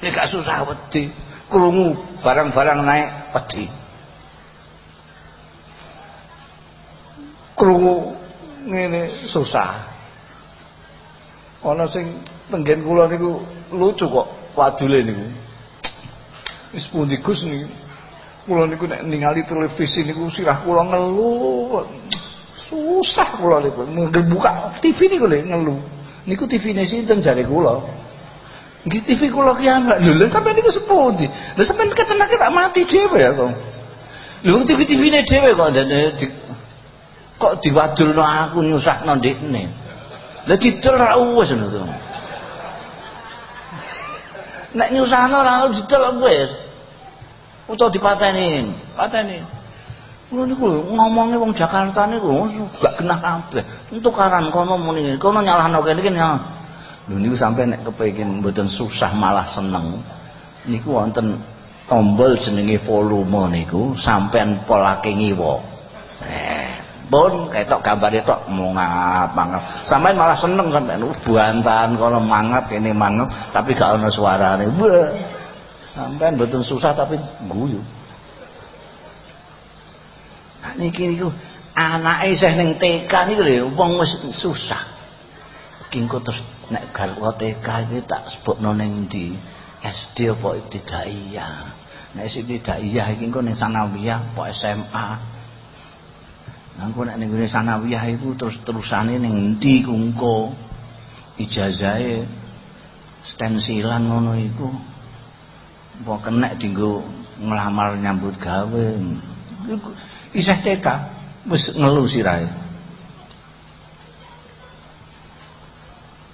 nek gak susah wedi krungu barang-barang naik wedi krungu ngene susah. Ana sing tenggen kula niku lucu kok wadule niku. Wis pundi Gus niku. Kula niku nek ningali televisi niku sirah kula ngeluh. Susah kula niku buka TV niku lho ngeluh. Niku TV-ne sinten jare kula. Nggih TV kula kiamat. Lho lha sampeyan niku sepundi? Lha sampeyan ketenake tak mati dhewe ya kok. Lho TV-TV-ne dhewe kok di, kok diwadulno aku nyusahno ndekne. Lah didel ra wis ngono. Nek nyusahno ra didel wis. Utawa dipateni, pateni. Lho niku ngomongnya wong Jakarta niku gak genah kabeh. Entukaran kono muni, kono nyalahno kene iki nyalah. Lho niku sampai nek kepengin mboten susah malah seneng. Niku wonten tombol jenenge volume niku sampean polake ngiwa. Eh, pun ketok gambare tok mangap mangap. Sampean malah seneng sampean buantan kono mangap kene mangap tapi gak ana suarane. Wah. Sampean mboten susah tapi guyu. Niki niku anake isih ning TK niku lho wong wis susah. Kingko terus nek garwa TK iki tak sebutno ning ndi? SD apa ibtidaiyah? Nek ibtidaiyah iki engko ning sanawiyah apa SMA Nangko nek ning sanawiyah iku terus terusane ning endi engko? Ijazahe stensilan ngono iku. Apa kenek dienggo nglamar nyambut gawe isih TK wis ngelu sirahe.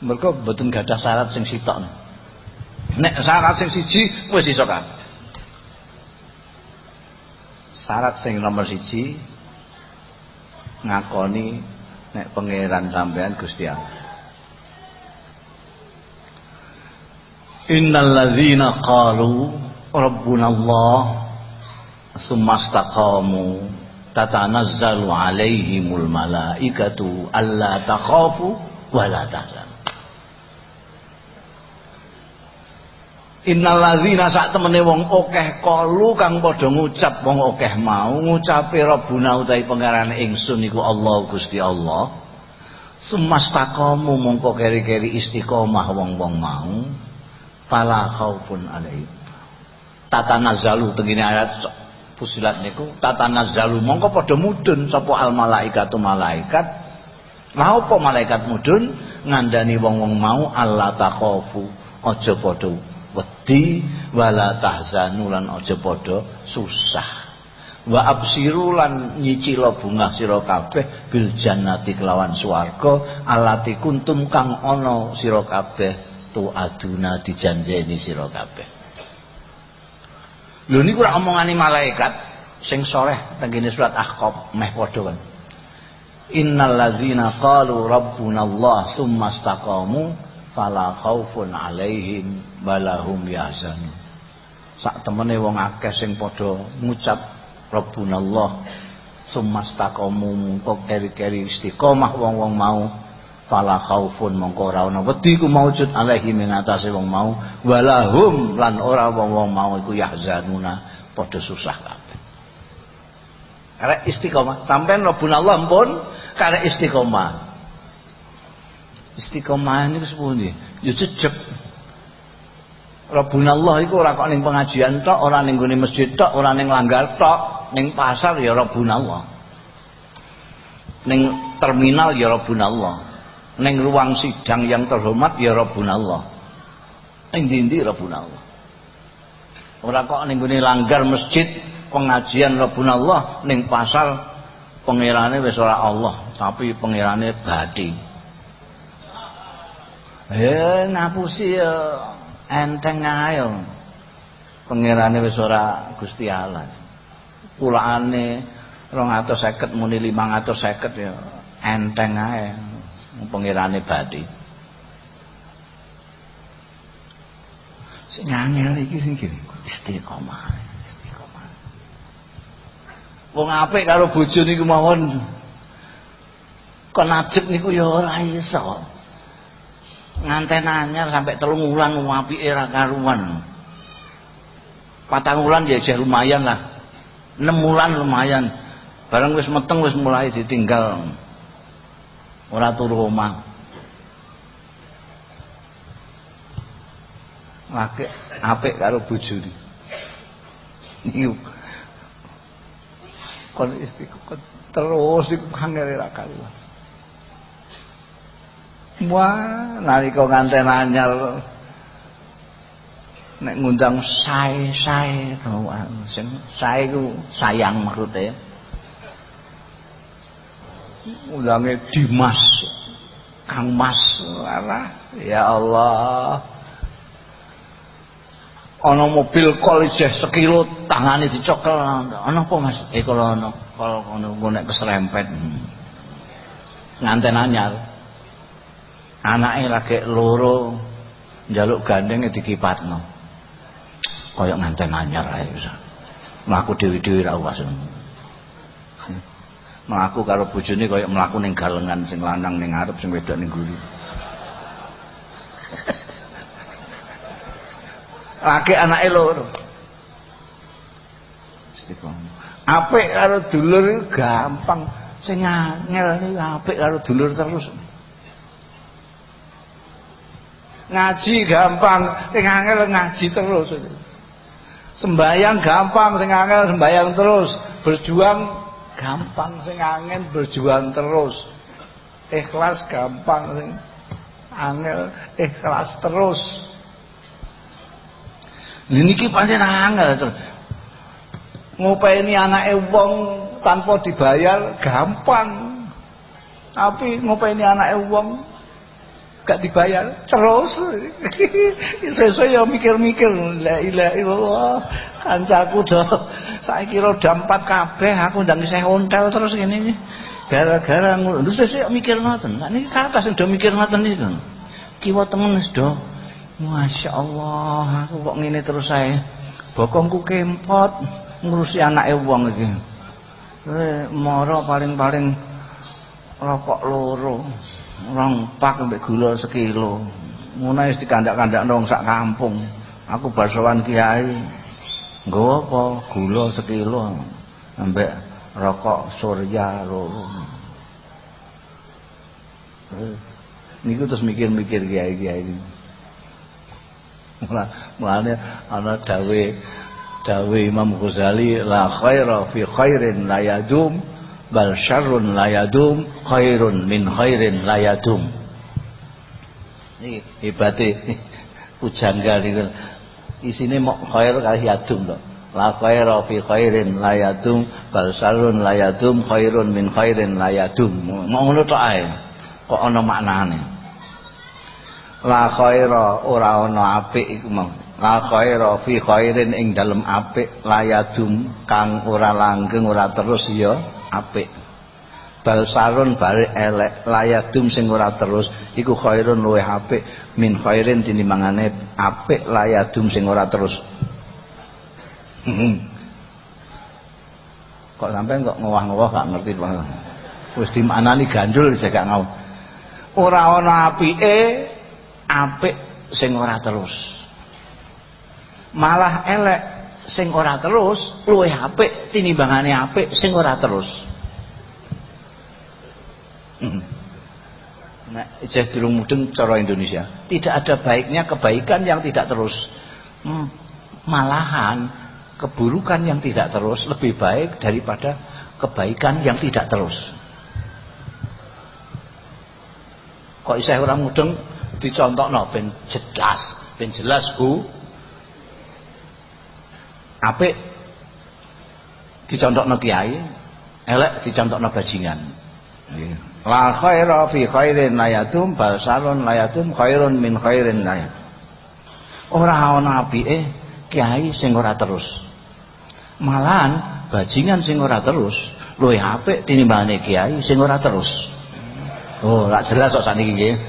Mereka betul gak ada syarat sing sitok. Nek syarat sing siji wis iso syarat sing nomor siji ngakoni nek pangeran sampean Gusti Allah. Innal ladzina qalu rabbuna Allah tatanazzalu alaihimul malaikatu alla takhafu wa la tahzanu Innalladzina sak temene wong akeh kalu kang padha ngucap wong akeh mau ngucape Rabbuna utahe pangeran ingsun iku Allah Gusti Allah. Sumastaqamu mongko keri-keri istiqomah wong-wong mau fala khaufun alaihim. Tatanazzalu tengene ayat Fusilat niku tatanazzalu mongko padha mudun sapa al malaikatu malaikat. Lah apa malaikat mudun ngandani wong-wong mau Allah takhafu. Aja padha wedi wala tahzanu lan aja padha susah. Wa absiru lan nyicila bunga sira kabeh bil jannati kelawan swarga. Alati kuntum kang ana sira kabeh tu aduna dijanjeni sira kabeh lho niku ora omongane malaikat sing soreh tengene surat ahqaf meh padha kan. Innal ladzina qalu rabbuna allah tsumma istaqamu fala khaufun alaihim balahum yahzanun. Sak temene wong akeh sing padha ngucap rabbunallah sumastaqamu mungko keri-keri istiqomah wong-wong mau fala khaufun mongko ora ana wedi ku maujud alaihi ing wong mau walahum lan ora wong-wong mau iku yahzanuna padha susah kabeh karek istiqomah sampean rabbunallah pun karek istiqomah Istiqomah niku sepundi? Ya jejeg. Rabbunallah iku ora kok ning pengajian tok, ora ning gone masjid tok, ora ning langgar tok, ning pasar ya Rabbunallah. Ning terminal ya Rabbunallah. Ning ruang sidang yang terhormat ya Rabbunallah. Ning ndi-ndi Rabbunallah. Ora kok ning gone langgar masjid pengajian Rabbunallah ning pasar pangerane wis ora Allah, tapi pangerane bathi. Eh ngapusi ya enteng ae. Pangerane wis ora Gusti Allah. Pulaane 250 muni 550 ya enteng ae. Pangerane badi. Sing angel iki sing iki istiqomah. Istiqomah. Wong apik karo bojo niku mawon kon ajeg niku ya ora iso. nganten anyar sampai telung wulan apike era karuan. Patang wulan ya jeh lumayan lah. 6 wulan lumayan. Barang wis meteng wis mulai ditinggal. Ora turu omah. Laki apik karo bojone. Niku. Kon istiqomah terus iku angel ra karuan. Wah nalika nganten anyar nek ngundang sae-sae to sing sae ku sayang maksude undange Dimas. Kang Mas. Ya Allah. Ana mobil kol sekilo tangane dicokel. Ana apa Mas? Eh kala ana kala ngono nek keserempet. Nganten anyar. Anake lagi loro njaluk gandeng dikipatno. Kaya nganten anyar ae mlaku dewi-dewi ra uwas mlaku karo bojone kaya mlaku ning galengan sing lanang ning ngarep sing wedok ning guri laki [laughs] anake loro. Apik karo dulur gampang. Sing angel iki apik karo dulur terus. Ngaji gampang sing angel ngaji terus. Sembayang gampang sing angel sembayang terus. Berjuang gampang sing angin berjuang terus. Ikhlas gampang sing angel ikhlas terus. Niki pancen angel terus ngopeni anake wong tanpa dibayar gampang. Tapi ngopeni anake wong gak dibayar. Terus. [laughs] Sesuk ya mikir-mikir la ilaha illallah kancaku do saiki roda 4 kabeh aku ndang isih ontel terus iki. Gara-gara ngono. Lho sesuk mikir ngoten. Nek niki kata sing do mikir ngoten niku kiwa temen wis do. Masyaallah aku kok ngene terus sae bokongku kempot ngurusi anake wong iki. Eh moro paling-paling rokok loro rong pak mbek gula sekilo. Ngono wis dikandak-kandakno wong sak kampung. Aku basowan kiai. Nggawa apa? Gula sekilo. Ambek rokok surya loro niku terus mikir-mikir kiai-kiai Mulane ana dawe dawe Imam Ghazali la khaira fi khairin la yadum bal syarrun la yadum khairun min khairin la yadum. Ini hebate pujangga [laughs] niku isine mok khair kali yadum to la khaira fi khairin la yadum bal syarrun la yadum khairun min khairin la yadum. Mau ngono tok ae. Kok ana maknane? La khaira ora ana apik iku mau. La khaira fi khairin ing dalem apik la yadum kang ora langgeng ora terus ya apik. Bal sarun balik elek layadum sing ora terus iku khairun luwih apik. Min khairin tinimbangane apik layadum sing ora terus. Kok sampai kok ngowah-ngowah gak ngerti banget wis dimaknani gandul sik gak ngau ora ana apike apik sing ora terus. Malah elek sing ora terus luwih apik tinimbangane apik sing ora terus. Nah, ijazah durung mudeng cara Indonesia. Tidak ada baiknya kebaikan yang tidak terus. Hmm, malahan keburukan yang tidak terus lebih baik daripada kebaikan yang tidak terus. Kok isih orang mudeng dicontohno ben jelas, ben jelas Bu. Apik dicontohno kiai, elek dicontohno bajingan. Nggih. La khaira fi khairin layatum bal salun layatum khairun min khairin layat. Ora ana apike kiai sing ora terus. Malahan bajingan sing ora terus luwih apik tinimbangane kiai sing ora terus. Oh, lak jelas kok saniki nggih. [laughs]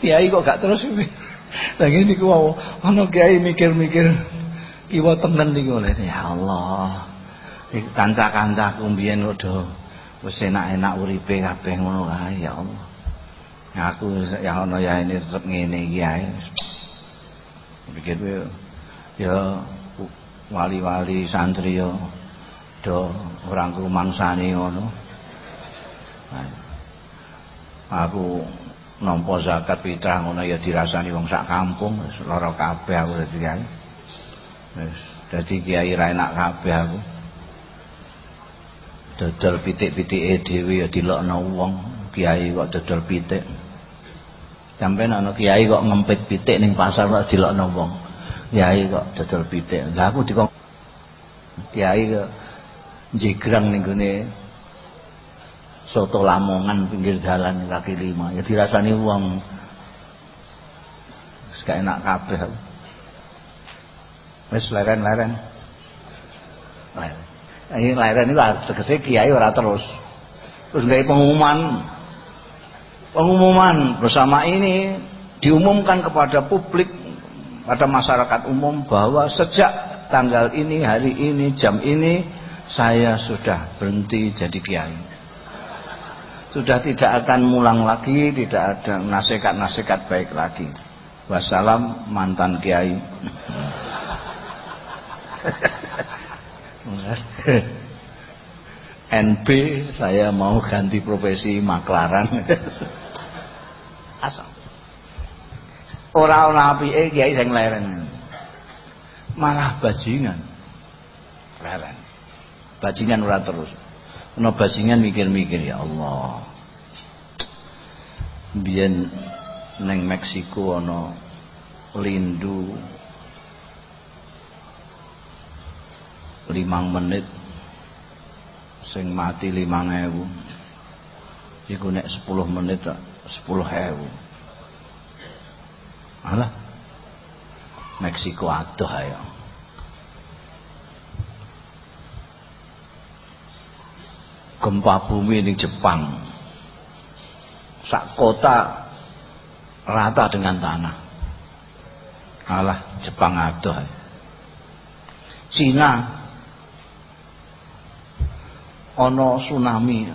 Kiai kok gak terus Lagi niku wau ana kiai mikir-mikir kiwa tengen niku ya Allah kanca-kancaku mbiyen udah wis enak-enak uripe kabeh ngono kae ya Allah. Aku ya ono ya ini tetep ngene iki ae. Pikir ya wali-wali santri yo do orang rumangsani ngono aku nampa zakat fitrah ngono ya dirasani wong sak kampung wis lara kabeh aku dadi kiai. Wis dadi kiai ra enak kabeh aku. Dodol pitik-pitike dhewe ya dilokno wong kiai kok dodol pitik. Sampeyan ana kiai kok ngempit pitik ning pasar kok dilokno wong kiai kok dodol pitik. Lah aku dikon kiai kok jigrang ning gone soto lamongan pinggir jalan kaki lima. Ya dirasani wong. Gak enak kabeh. Wis leren-leren. Leren. Ini leren itu tegese kiai ora terus. Terus gawe pengumuman. Pengumuman. Bersama ini diumumkan kepada publik pada masyarakat umum bahwa sejak tanggal ini hari ini jam ini saya sudah berhenti jadi kiai sudah tidak akan mulang lagi tidak ada nasihat-nasihat baik lagi. Wassalam mantan kiai. [laughs] NB saya mau ganti profesi maklaran. Asal. Orang-orang api eh kiai sing leren. Malah bajingan. Leren. Bajingan ora terus ana bajingan mikir-mikir ya Allah biyen neng Meksiko ana lindu limang menit sing mati limang ewu iku nek sepuluh menit sepuluh ewu. Alah Meksiko adoh ayo gempa bumi di Jepang. Sak kota rata dengan tanah. Alah Jepang adoh. Cina ono tsunami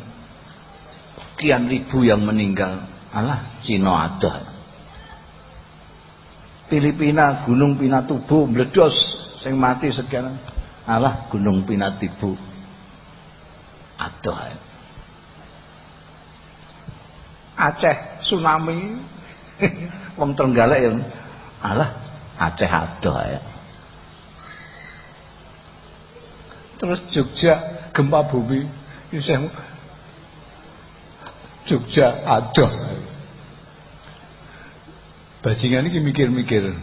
sekian ribu yang meninggal. Alah Cina adoh. Filipina Gunung Pinatubo meledos sing mati sekian. Alah Gunung Pinatubo adoh Aceh tsunami. [laughs] Wong Trenggalek ya. Alah Aceh adoh ya. Terus Jogja gempa bumi. Isih Jogja adoh bajingan iki mikir-mikir.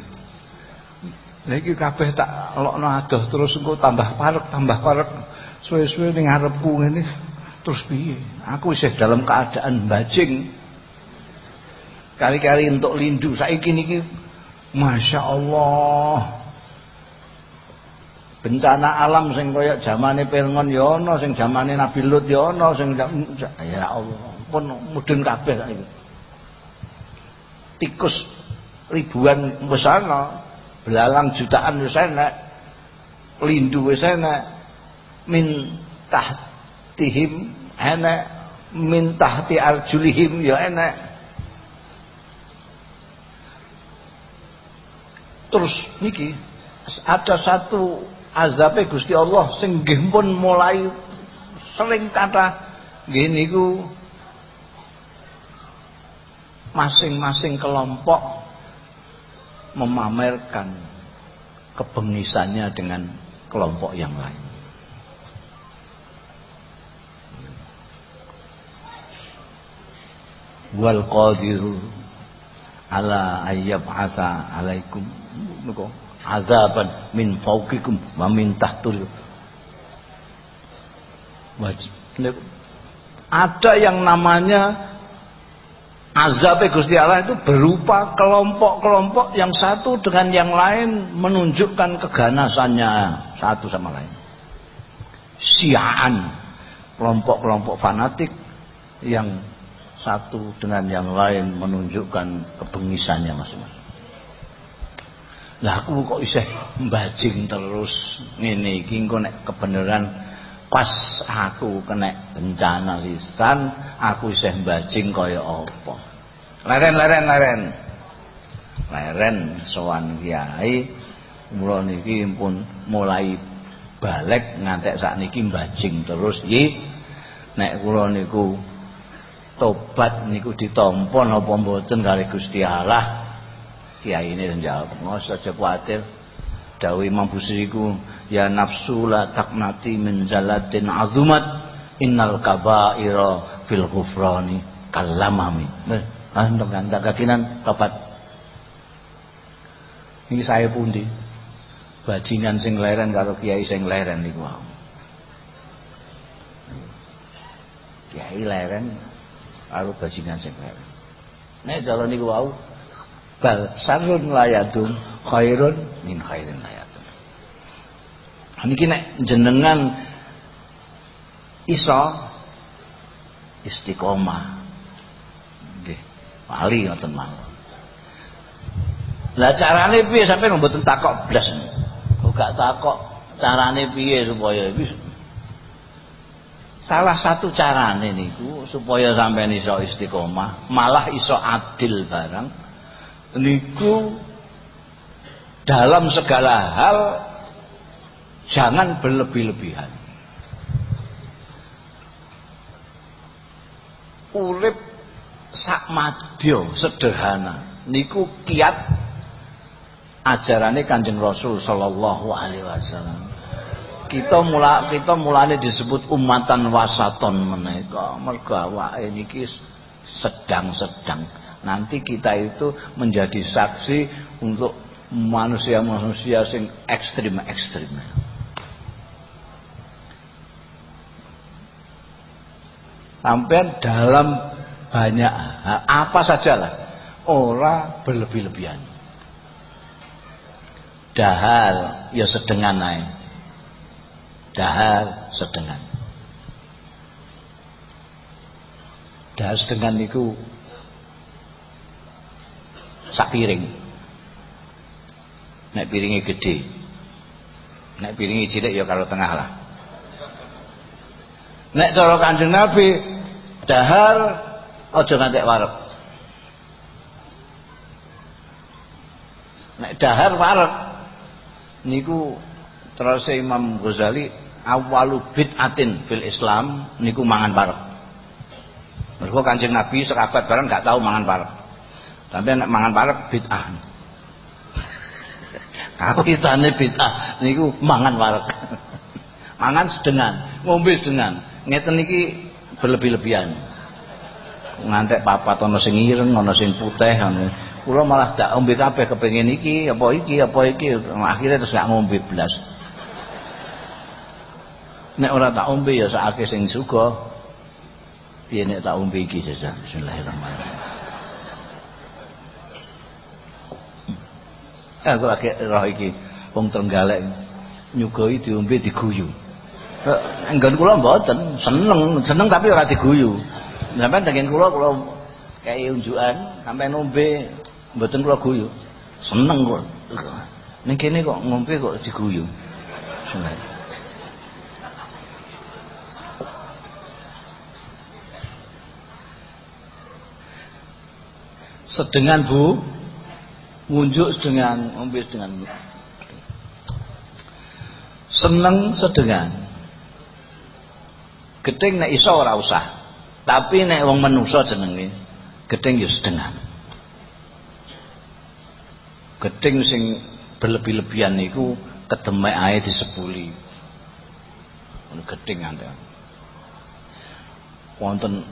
Lha iki kabeh tak lokno adoh terus engko tambah parek tambah parek suwe-suwe ning ngarepku ngene terus piye? Aku isih dalam keadaan bajing. Kali-kali untuk lindu saiki niki Masya Allah. Bencana alam sing kaya zamane Pirngon ya ana sing zamane Nabi Lut ya ana sing ya Allah pun mudun kabeh saiki. Tikus ribuan wis belalang jutaan wis enek lindu wis enek min tahtihim enak min tahti arjulihim ya enak. Terus niki ada satu azabe Gusti Allah sing pun mulai sering kata nggih niku masing-masing kelompok memamerkan kebengisannya dengan kelompok yang lain wal qadiru. Ala ayyab asa alaikum. Niku azaban min fauqikum wa min tahtul. Wajib. Ada yang namanya azab Gusti Allah itu berupa kelompok-kelompok yang satu dengan yang lain menunjukkan keganasannya. Satu sama lain. Siaan. Kelompok-kelompok fanatik yang satu dengan yang lain menunjukkan kebengisannya masing-masing. Lah aku kok isih mbajing terus ngene iki engko nek kebenaran pas aku kena bencana lisan aku isih mbajing kaya apa. Leren leren leren. Leren sowan kiai mula niki pun mulai balik ngantek sakniki mbajing terus iki nek kula niku tobat niku ditampa napa mboten kali Gusti Allah? Kiai ini jawab nggak aja kuatir. Dawuh Imam Busiri ku ya nafsu la taknati min zalatin azumat innal kabaira fil ghufrani kalamami ah ndok ganda kakinan tobat. Ini saya pundi? Bajingan sing leren karo kiai sing leren niku. Kiai leren karo bajingan sing leren nek jalan niku wau bal sarun layadum khairun min khairin layadum niki nek jenengan iso istiqomah. Nggih wali ngoten mawon. Lah carane piye sampeyan mboten takok blas. Kok gak takok carane piye supaya iki Salah satu carane niku supaya sampeyan iso istiqomah, malah iso adil barang niku dalam segala hal jangan berlebih-lebihan. Urip sak madya sederhana niku kiat ajarannya kanjeng Rasul Shallallahu Alaihi Wasallam. Kita mula kita mulanya disebut umatan wasaton menika mergo ini niki sedang-sedang. Nanti kita itu menjadi saksi untuk manusia-manusia sing ekstrim-ekstrim. Sampai dalam banyak apa sajalah orang berlebih-lebihan dahal ya sedengan ae dahal sedengan. Dahal sedengan niku sak piring. Nek piringnya gede nek piringnya cilik ya kalau tengah lah. Nek cara kanjeng Nabi dahar aja ngantek warep nek dahar warep niku terus Imam Ghazali awalu bid'atin fil Islam niku mangan parek. Mergo Kanjeng Nabi serabat bareng gak tahu mangan parek. Tapi nek mangan parek bid'ah. [laughs] Kawitane bid'ah niku mangan parek. [laughs] mangan sedengan, ngombe sedengan. Ngeten iki berlebih-lebihan. Ngantek papat ana sing ireng, ana sing putih, ana kula malah tak ombe kabeh kepengin iki apa iki apa iki akhirnya terus gak ngombe blas nek ora tak ombe ya sakake sing suga piye nek tak ombe iki sesa bismillahirrahmanirrahim. Eh kok lagi roh iki wong Trenggalek nyugoi diombe diguyu. Enggan kula mboten seneng seneng tapi ora diguyu. Sampeyan tengen kula kula kayak unjukan sampai nombe mboten kula guyu. Seneng kok. Ning kene kok ngombe kok diguyu. Seneng sedengan bu. Munjuk sedengan ngombe sedengan seneng sedengan. Gedeng nek iso ora usah. Tapi nek wong manusa jenenge gedeng ya sedengan. Geding sing berlebih-lebihan niku kedemek ae disepuli geding anda wonten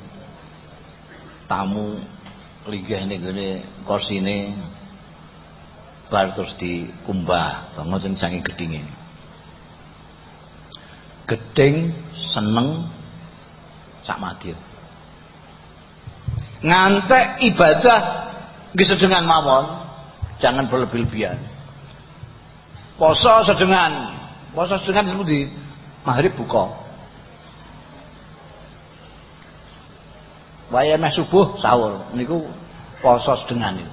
tamu linggih ini gini korsine bar terus dikumbah. Bangun saking gedingnya geding seneng sak madit ngantek ibadah nggih dengan mawon jangan berlebih-lebihan poso sedengan poso sedengan seperti maghrib buka waya meh subuh sahur. Niku poso sedengan itu.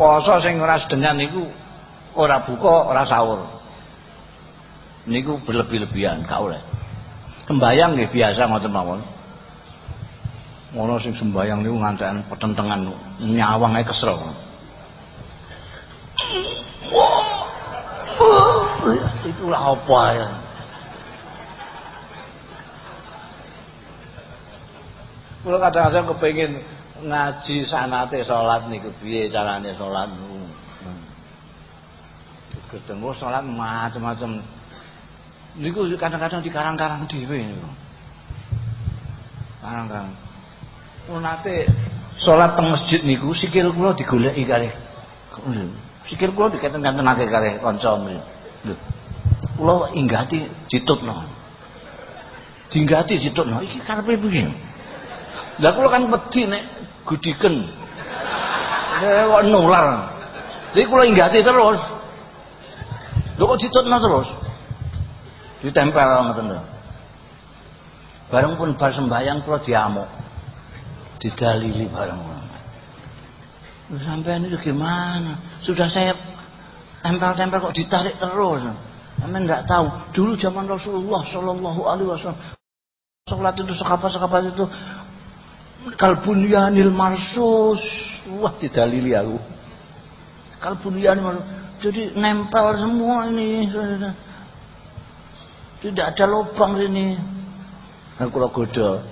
Poso sing ora sedengan niku ora buka ora sahur. Niku berlebih-lebihan gak oleh. Sembayang nggih biasa ngoten mawon. Ngono sing sembayang niku ngantekan petentengan nyawang ae kesel [coughs] itulah apa ya Kalau kadang-kadang kepingin ngaji sanate sholat niku piye carane sholat ketemu sholat macam-macam niku kadang-kadang di karang-karang dhewe niku. Karang-karang. Nate sholat teng masjid niku sikil kula digoleki kalih. Sikil kula diketen-ketenake kalih kanca mriki. Lho kula inggati ditutno dinggati ditutno iki karepe piye lah kula kan wedi nek gudiken. Kok nular. Jadi kula inggati terus. Lho kok ditutno terus? Ditempel ngoten lho. Bareng pun bar sembayang kula diamuk. Didalili bareng. Sampai ini gimana? Sudah saya tempel-tempel kok ditarik terus. Sampai enggak tahu. Dulu zaman Rasulullah Shallallahu Alaihi Wasallam, sholat itu sekapa-sekapa itu kalbunyanil marsus. Wah didalili aku. Kalbunyanil marsus jadi nempel semua ini. Tidak ada lubang sini. Nah, kalau goda.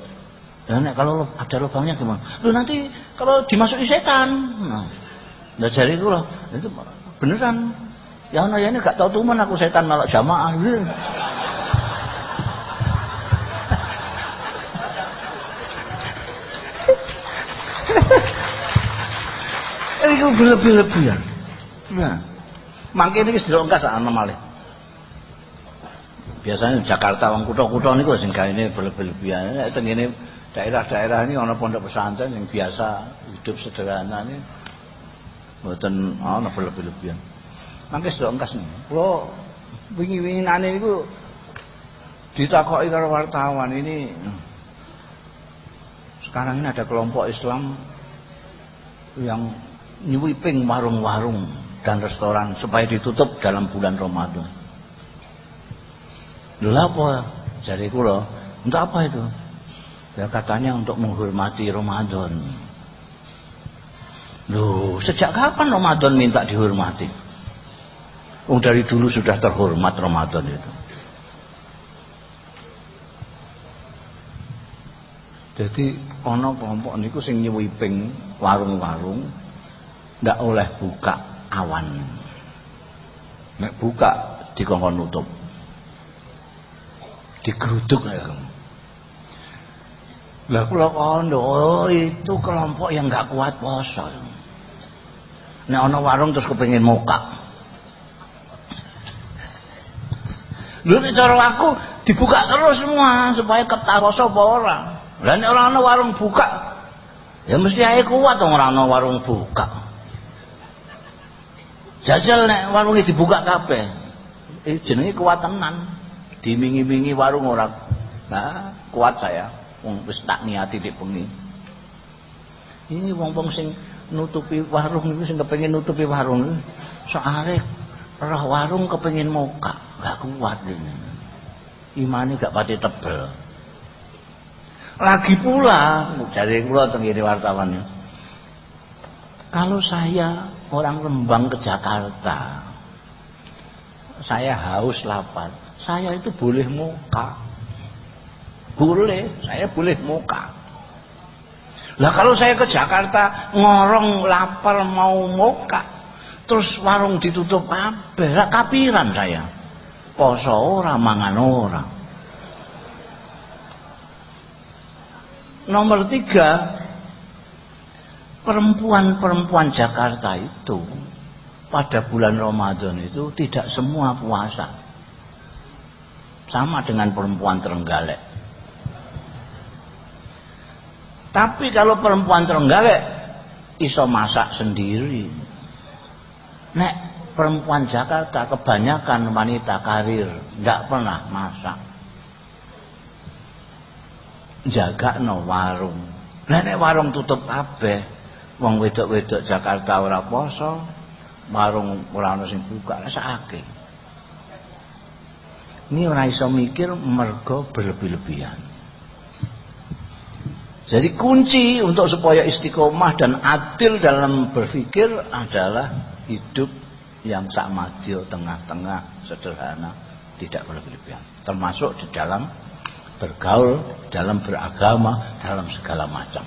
Nah, kalau ada lubangnya gimana? Lu nanti kalau dimasuki setan. Nah, nah jadi itu loh itu beneran. Yang nanya ini gak tahu tuh aku setan malah jamaah. gitu. [laughs] Ini berlebih-lebihan. Nah, mangke ini sedang enggak ana malih. Biasanya Jakarta wong kutha-kutha niku sing ini berlebih-lebihan. Nek ini daerah-daerah ini ana pondok pesantren yang biasa hidup sederhana ini mboten ana berlebih-lebihan. Mangke sedang engkas nih. Kula wingi-wingi nane niku ditakoki karo wartawan ini sekarang ini ada kelompok Islam yang nyuwiping warung-warung dan restoran supaya ditutup dalam bulan Ramadan. Lha apa? Jadi kula, untuk apa itu? Ya katanya untuk menghormati Ramadan. Loh, sejak kapan Ramadan minta dihormati? Oh, dari dulu sudah terhormat Ramadan itu. Jadi ana kelompok niku sing nyewiping warung-warung ndak oleh buka awan. Nek buka dikongkon nutup. Digeruduk ya. Lah kula kondo itu kelompok yang nggak kuat poso. Nek ana warung terus kepengin muka. Lho nek cara aku dibuka terus semua supaya ketaroso apa ora. Lah nek ora ana warung buka, ya mesti ae kuat dong ora ana warung buka. Jajal nek warunge dibuka kabeh. Eh jenenge kuat tenan. Dimingi-mingi warung ora. Nah, kuat saya. Wong wis tak niati dik. Ini wong-wong sing nutupi warung niku sing kepengin nutupi warung soalnya roh warung kepengin muka, gak kuat ini. Imane gak pati tebel. Lagi pula dari kula teng wartawan Kalau saya orang Rembang ke Jakarta, saya haus lapar, saya itu boleh muka. Boleh, saya boleh muka. Lah kalau saya ke Jakarta ngorong lapar mau muka, terus warung ditutup apa? Kapiran saya. Poso ora mangan ora. Nomor tiga, perempuan-perempuan Jakarta itu pada bulan Ramadan itu tidak semua puasa. Sama dengan perempuan Trenggalek. Tapi kalau perempuan Trenggalek iso masak sendiri. Nek perempuan Jakarta kebanyakan wanita karir, nggak pernah masak jaga no warung nenek warung tutup kabeh wong wedok-wedok Jakarta ora poso warung ora ana sing buka sakake. Ini ora iso mikir mergo berlebih-lebihan. Jadi kunci untuk supaya istiqomah dan adil dalam berpikir adalah hidup yang sakmadio tengah-tengah sederhana tidak berlebihan termasuk di dalam bergaul dalam beragama dalam segala macam.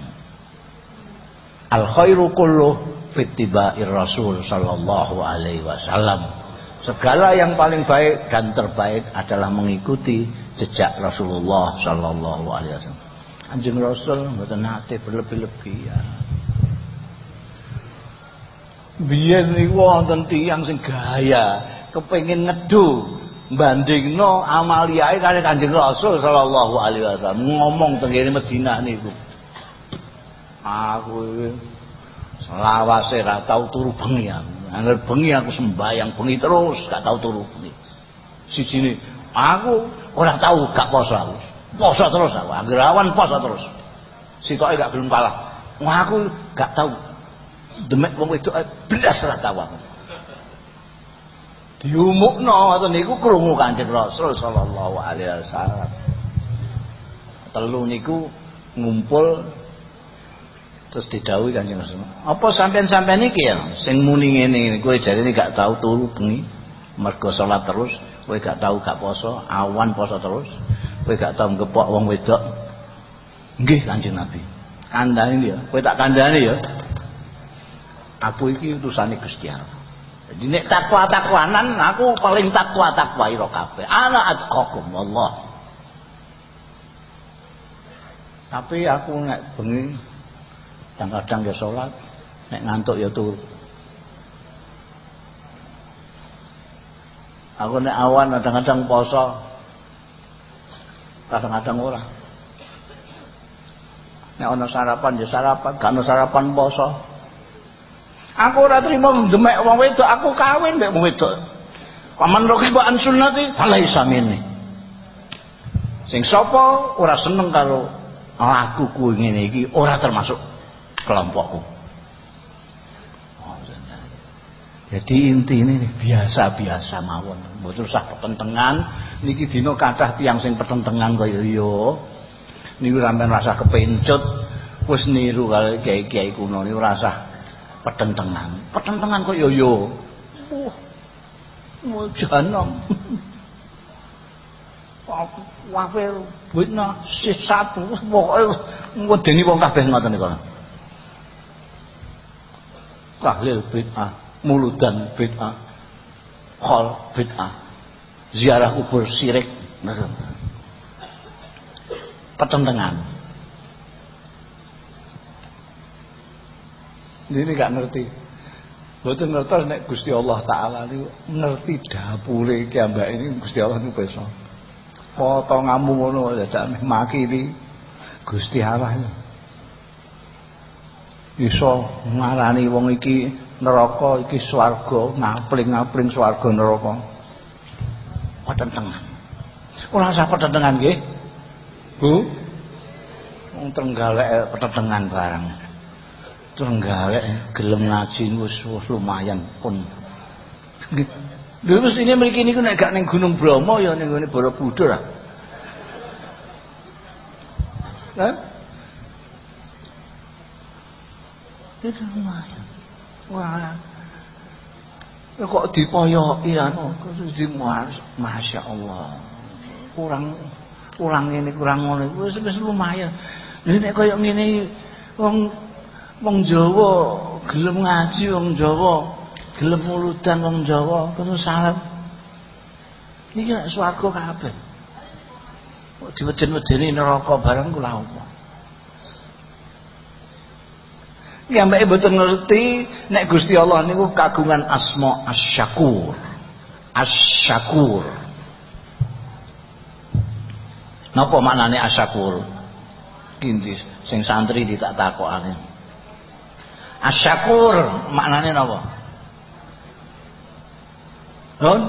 Al khairu kullu fittiba'ir rasul sallallahu alaihi wasallam. Segala yang paling baik dan terbaik adalah mengikuti jejak Rasulullah sallallahu alaihi wasallam. Anjing rasul mboten nate berlebih-lebihan biyen niku wonten tiyang sing gaya kepengin ngedu bandingno amaliae kali Kanjeng Rasul sallallahu alaihi wasallam. Ngomong tengene Madinah niku. Aku selawase ra tau turu bengi angger bengi aku sembayang bengi terus gak tau turu bengi. Sijine aku ora tau gak poso aku. Poso terus aku. Angger awan poso terus. Sitoke gak gelem kalah. Aku gak tau. Demek wong wedok blas ra tawang diumukno ngoten niku krungu Kanjeng Rasul sallallahu alaihi wasallam. Telu niku ngumpul terus didhawuhi Kanjeng Rasul. Apa sampean-sampean iki ya? Sing muni ngene kowe jarine gak tau turu bengi mergo salat terus kowe gak tau gak poso awan poso terus kowe gak tau ngepok wong wedok. Nggih Kanjeng Nabi. Kandhane ya kowe tak kandhane ya. Aku iki utusane Gusti Allah jadi nek takwa takwanan aku paling takwa takwa ira kabeh. Ana atqakum Allah tapi aku nek bengi kadang-kadang ya salat nek ngantuk ya turu aku nek awan kadang-kadang poso. Kadang-kadang ora. Nek ana sarapan ya sarapan. Gak sarapan poso Aku ora trimo demek wong wedok, aku kawin mbek wong wedok. Paman raqiba an sunnati falaisa minni. Sing sapa ora seneng karo lakuku ngene iki ora termasuk kelompokku. Jadi inti ini biasa-biasa mawon. Mboten usah pertentangan niki dina kathah tiyang sing pertentangan kaya yo. Niku sampean rasa kepencut wis niru karo kiai-kiai kuno niku rasa pertentangan pertentangan kok yo yo mau janam wafir buitna sisat pokoknya ngedeni wong kabeh ngoten niku. Tahlil bid'ah muludan bid'ah khol bid'ah ziarah kubur sirik. Pertentangan ini gak ngerti Betul ngerti nek Gusti Allah taala niku ngerti dapure ki ambak ini Gusti Allah niku bisa. Potonganmu ngono dadak maki iki Gusti Allah. Iso ngarani wong iki neraka iki swarga, ngapling-ngapling swarga neraka. Petentengan. Ora usah petentengan nggih. Bu. Wong tenggalek petentengan barang. Trenggalek gelem ngaji wis lumayan pun. Lha wis ini mriki niku nek gak ning Gunung Bromo ya ning ngene Borobudur ah. Hah? Itu lumayan. Wah. Ya kok dipoyoki anu, di Masya Allah. Kurang kurang ini kurang ngono wis wis lumayan. Lha nek koyo ngene wong wong Jawa gelem ngaji wong Jawa gelem muludan wong Jawa terus salam. Iki nek swarga kabeh. Kok diweden-wedeni neraka bareng kula apa? Ya mbak betul ngerti nek Gusti Allah niku kagungan asma asyakur asyakur napa maknane asyakur kinti sing santri ditak takokane Asyakur maknanya napa? Nun?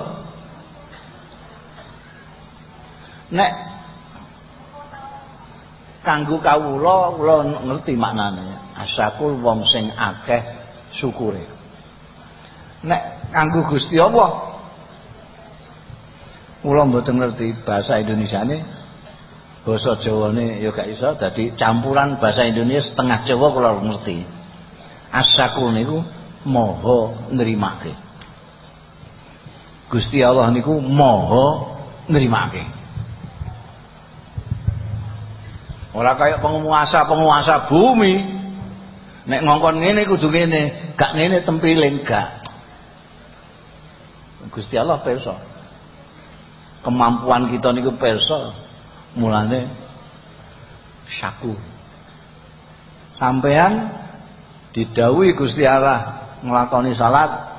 Nek kanggo kawula kula ngerti maknane. Asyakur wong sing akeh syukure. Nek kanggo Gusti Allah kula mboten ngerti bahasa Indonesia ini basa Jawane ya gak iso dadi campuran bahasa Indonesia setengah Jawa kula ngerti. Asyakur niku maha nrimake. Gusti Allah niku maha nrimake. Ora kaya penguasa-penguasa bumi. Nek ngongkon ngene kudu ngene gak ngene tempiling gak. Gusti Allah pirsa? Kemampuan kita niku pirsa? Mulane syakur. Sampean didhawuhi Gusti Allah nglakoni salat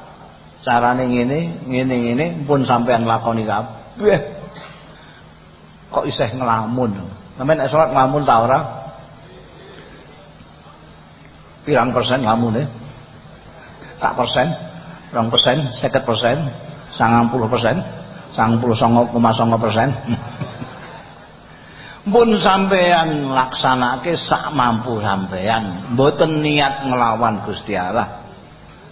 carane ngene ngene ngene pun sampean lakoni kabeh kok isih ngelamun sampean nek salat ngelamun ta ora? Pirang persen ngelamun ya sak persen rong persen seket persen sangang puluh persen sangang puluh songo koma songo persen pun sampean laksanake sak mampu sampean mboten niat ngelawan Gusti Allah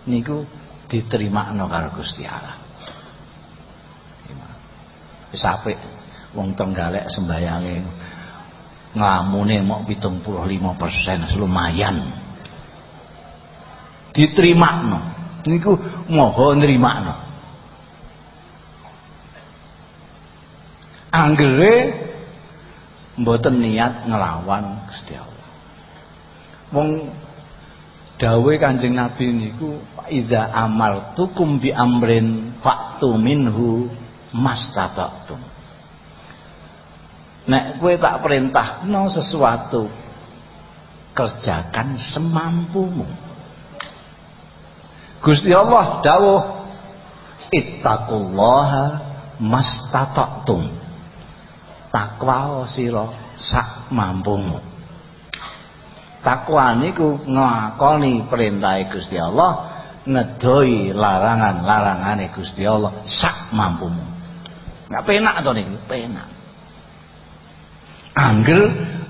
niku diterima karo Gusti Allah. Apik wong Trenggalek sembayange nglamune mok 75% lumayan. Diterimano. Niku moho nrimakno. Anggere mboten niat ngelawan Gusti Allah. Wong dawe Kanjeng Nabi niku idza amartukum bi amrin fa'tu minhu mastata'tum. Nek kowe tak perintahno sesuatu kerjakan semampumu. Gusti Allah dawuh ittaqullaha mastata'tum takwa sira sak mampumu takwa niku nglakoni perintah Gusti Allah ngedoi larangan-larangane Gusti Allah sak mampumu nggak penak to niki penak. Anggel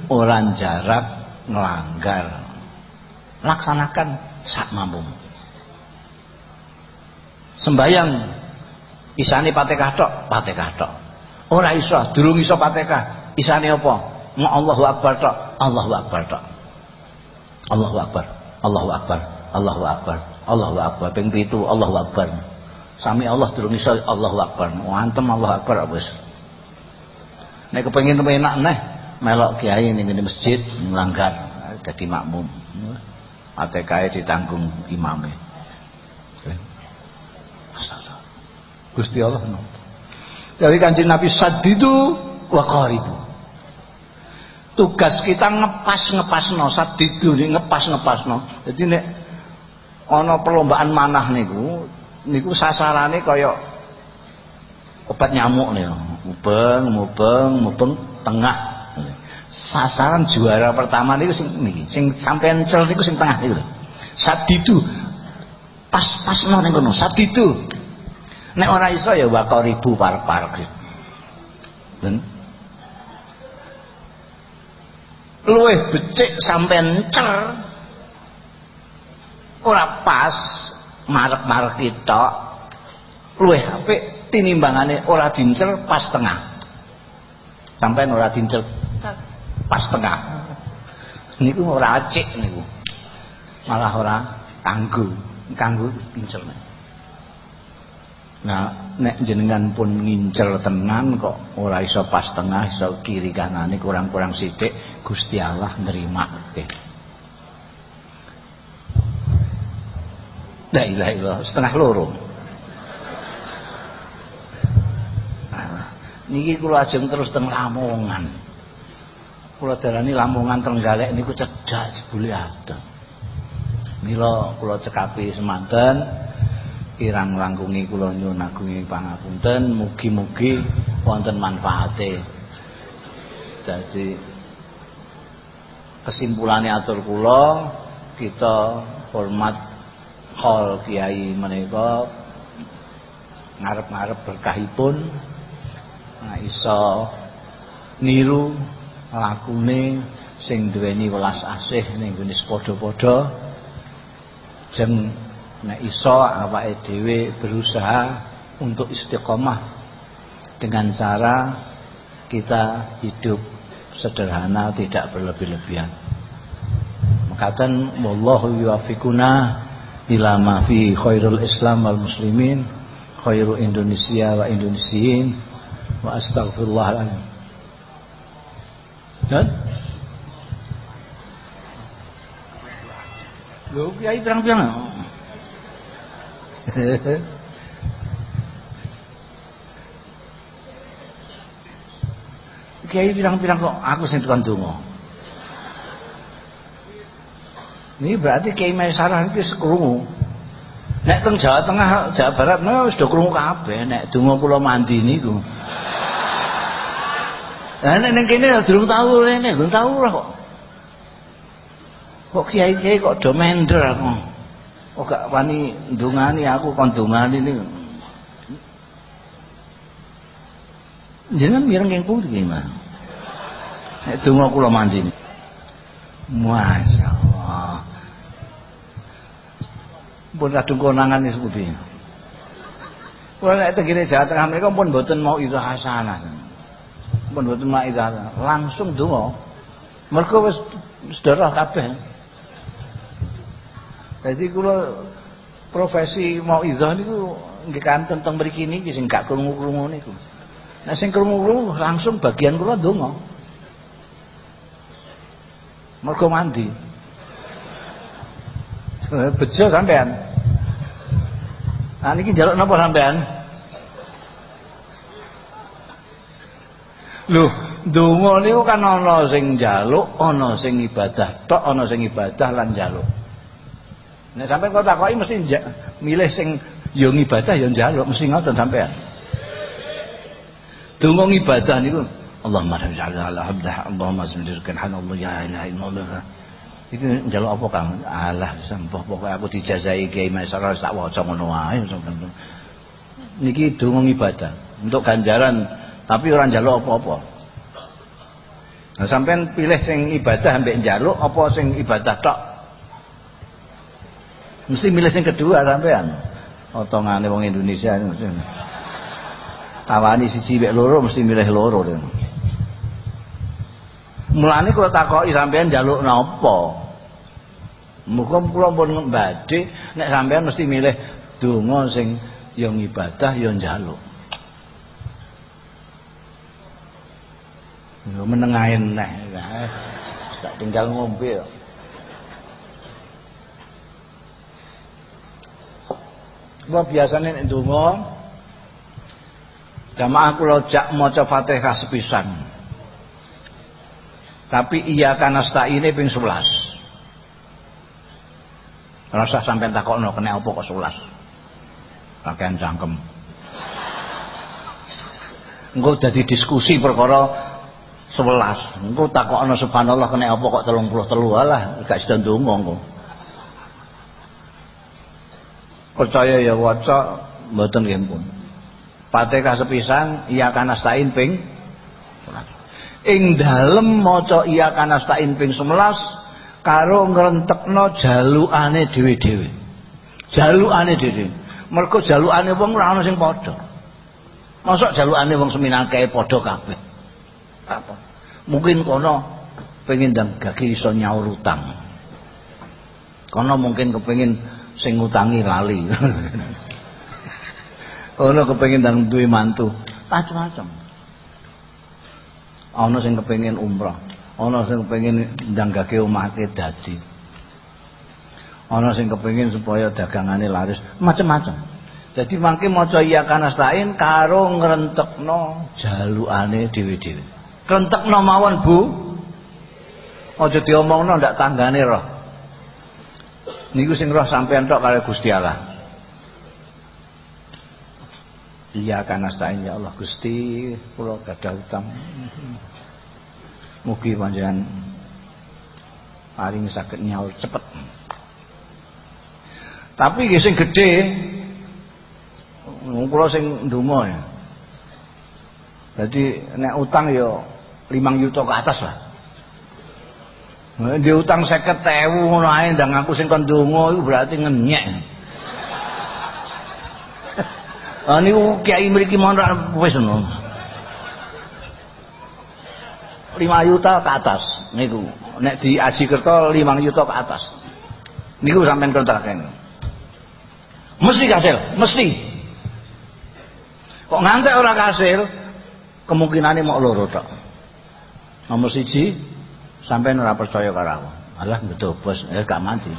orang jarak ngelanggar laksanakan sak mampumu sembayang isane patekah tok patekah tok ora iso durung iso patekah isane apa? Mau Allahu akbar tok Allahu akbar tok. Allahu Akbar Allahu Akbar Allahu Akbar Allahu Akbar. Ping pitu Allahu Akbar. Sami Allah durung iso Allahu Akbar. Ngantem Allahu Akbar wis? Nek kepengin enak neh melok kiai ning masjid nglanggar dadi makmum. ATK ditanggung imame. Gusti Allah Dari kanjeng Nabi sadidu wa qaribu tugas kita ngepas ngepas no sadidu ngepas ngepas no jadi nek ono perlombaan manah niku niku sasarane kaya obat nyamuk nih mubeng mubeng mubeng tengah. Sasaran juara pertama niku sing niki sing sampean cel niku sing tengah niku sadidu pas pas no ning kono sadidu nek ora iso ya bakal ribu par-par. Ben. Luwih becik sampean cer. Ora pas marek-marek kita. Luwih apik tinimbangane ora dincer pas tengah. Sampean ora dincer pas tengah. Niku ora acik niku. Malah ora kanggo kanggo pincer Nah, nek jenengan pun ngincer tenan kok ora iso pas tengah, iso kiri kanane kurang-kurang sithik, Gusti Allah nrimake. La ilaha illallah, setengah loro. Nah, niki kula ajeng terus teng Lamongan. Kula dalani Lamongan Trenggalek niku cedhak jebule ada. Mila kula cekapi semanten kirang langkungi kula nyuwun agungi pangapunten. Mugi-mugi wonten manfaate. Jadi kesimpulannya atur kula kita hormat hall kiai menika ngarep-ngarep berkahipun. Nah iso niru lakune sing duweni welas asih ning gone padha-padha jeng nek iso awake dhewe berusaha untuk istiqomah dengan cara kita hidup sederhana tidak berlebih-lebihan. Makatan wallahu yuwafiquna ila ma fi khairul islam wal muslimin khairu Indonesia wa Indonesiin wa astaghfirullahaladzim dan? Lho, kiai pirang-pirang. [laughs] kiai pirang-pirang kok aku sing tukang. Ini berarti Kiai Maisarah itu sekrungu. Nek teng Jawa Tengah, Jawa Barat nah wis do krungu kabeh nek donga kula mandi niku. Lah nek ning kene durung tau rene, durung tau kok. Kok kiai-kiai kok do mender aku. Kok gak wani ndungani aku kon ndungani niku. Jenengan mireng keng pundi gimana? Nek donga kula mandi niku. Masya Allah. Pun kadung konangan seperti ini. Kalau nek tegene Jawa Tengah mereka pun boten mau itu hasanah. Pun boten mau itu. Langsung donga. Mereka wis sedarah kabeh. Jadi kula profesi mau idzah niku nggih kanten teng mriki niki sing gak krungu-krungu niku. Nek sing krungu-krungu langsung bagian kula donga. Mergo mandi. Bejo sampean. Nah niki njaluk napa sampean? Lho, donga niku kan ana sing njaluk, ana sing ibadah tok, ana sing ibadah lan njaluk. Nek sampean kok takoki mesti milih sing yo ngibadah yo njaluk mesti ngoten sampean. Donga ibadah niku Allahumma rabbi ala abdah Allahumma zimdirkan Allah ya ilaha apa Kang? Alah sembah pokoke aku dijazai Kiai Maisara tak waca ngono wae ibadah untuk ganjaran tapi orang njaluk apa-apa. Nah, sampean pilih sing ibadah ambek njaluk apa sing ibadah tok? Mesti milih sing kedua sampean. Otongane wong Indonesia mesti. Tawani siji mek loro mesti milih loro. Mulane kula takoki sampean njaluk napa? Muga kula pun badhe nek sampean mesti milih donga sing yang ibadah yang njaluk. Yo menengahin neh. Tak tinggal ngombe Kula biasane nek donga jamaah kula jak maca Fatihah sepisan. Tapi iya kana ini ping 11. Rasa sampai takokno kena apa kok 11. Pakaian cangkem. Engko dadi diskusi perkara 11. Engko takokno subhanallah kena apa kok 33 alah gak sida ndonga engko. Percaya ya waca mboten nggih pun Fatihah sepisan iya kana stain ping ing dalem maca iya kana stain ping 11 karo ngrentekno jalukane dhewe-dhewe. Jalukane dhewe mergo jalukane wong ora ana sing padha. Mosok jalukane wong seminake padha kabeh. Apa? Mungkin kono pengen ndang gage iso nyaur utang. Kono mungkin kepengin sing ngutangi lali. Ono kepengin ndang duwe mantu. Macam-macam ono sing kepengin umrah. Ono sing kepengin ndanggake omahke dadi. Ono sing kepengin supaya dagangane laris. Macam-macam jadi mangke maca iya kanastain karo ngrentekno jalukane dhewe-dhewe. Krentekno mawon Bu. Aja diomongno ndak tanggane roh niku sing roh sampean tok karo Gusti Allah. Iya kan astain ya Allah Gusti kula gadah utang. Mugi panjenengan paring saged nyaur cepet. Tapi nggih sing gedhe kula sing ndonga ya. Jadi nek utang ya 5 juta ke atas lah Di utang seket ewu ngono ae ndang aku sing kon iku berarti ngenyek. [laughs] Ah niku kiai mriki mon. 5 juta ke atas niku. Nek di Aji Kerto 5 juta ke atas. Niku sampean kontrakan. Mesti kasil, mesti. Kok ngantek ora kasil, kemungkinannya mau loro tok. Nomor siji, sampai ora percaya karo aku. Alah betul bos, ya gak mati.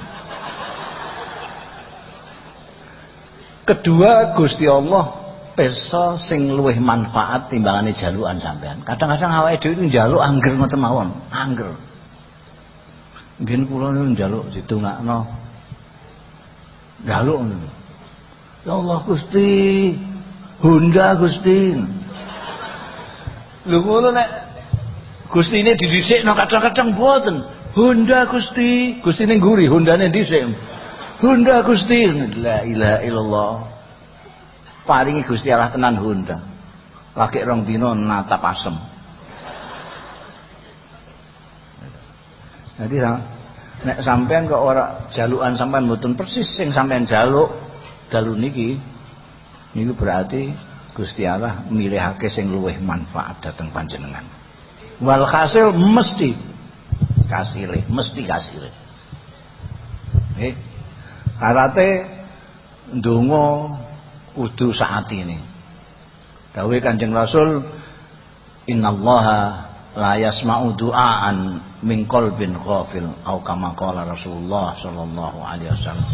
Kedua, Gusti Allah peso sing luwih manfaat timbangane jalukan sampean. Kadang-kadang awake dhewe njaluk angger ngoten mawon, angger. Nggih kula niku njaluk ditungakno. Njaluk ngono. Ya Allah Gusti, Honda Gusti. Lho ngono nek Gustine didhisikno kadang-kadang mboten. Honda Gusti, Gustine nguri, Hondane dhisik. Honda Gusti. La ilaha illallah. Paringi Gusti Allah tenan Honda. Lagi rong dina natap asem. Jadi nek sampean kok ora jalukan sampean mboten persis sing sampean jaluk dalu niki niku berarti Gusti Allah milihake sing luwih manfaat dateng panjenengan. Walhasil mesti kasile, mesti kasile. Nggih. Karate ndonga kudu saat ini. Dawai Kanjeng Rasul innallaha la yasma'u du'aan min qalbin ghafil au kama qala Rasulullah sallallahu alaihi wasallam.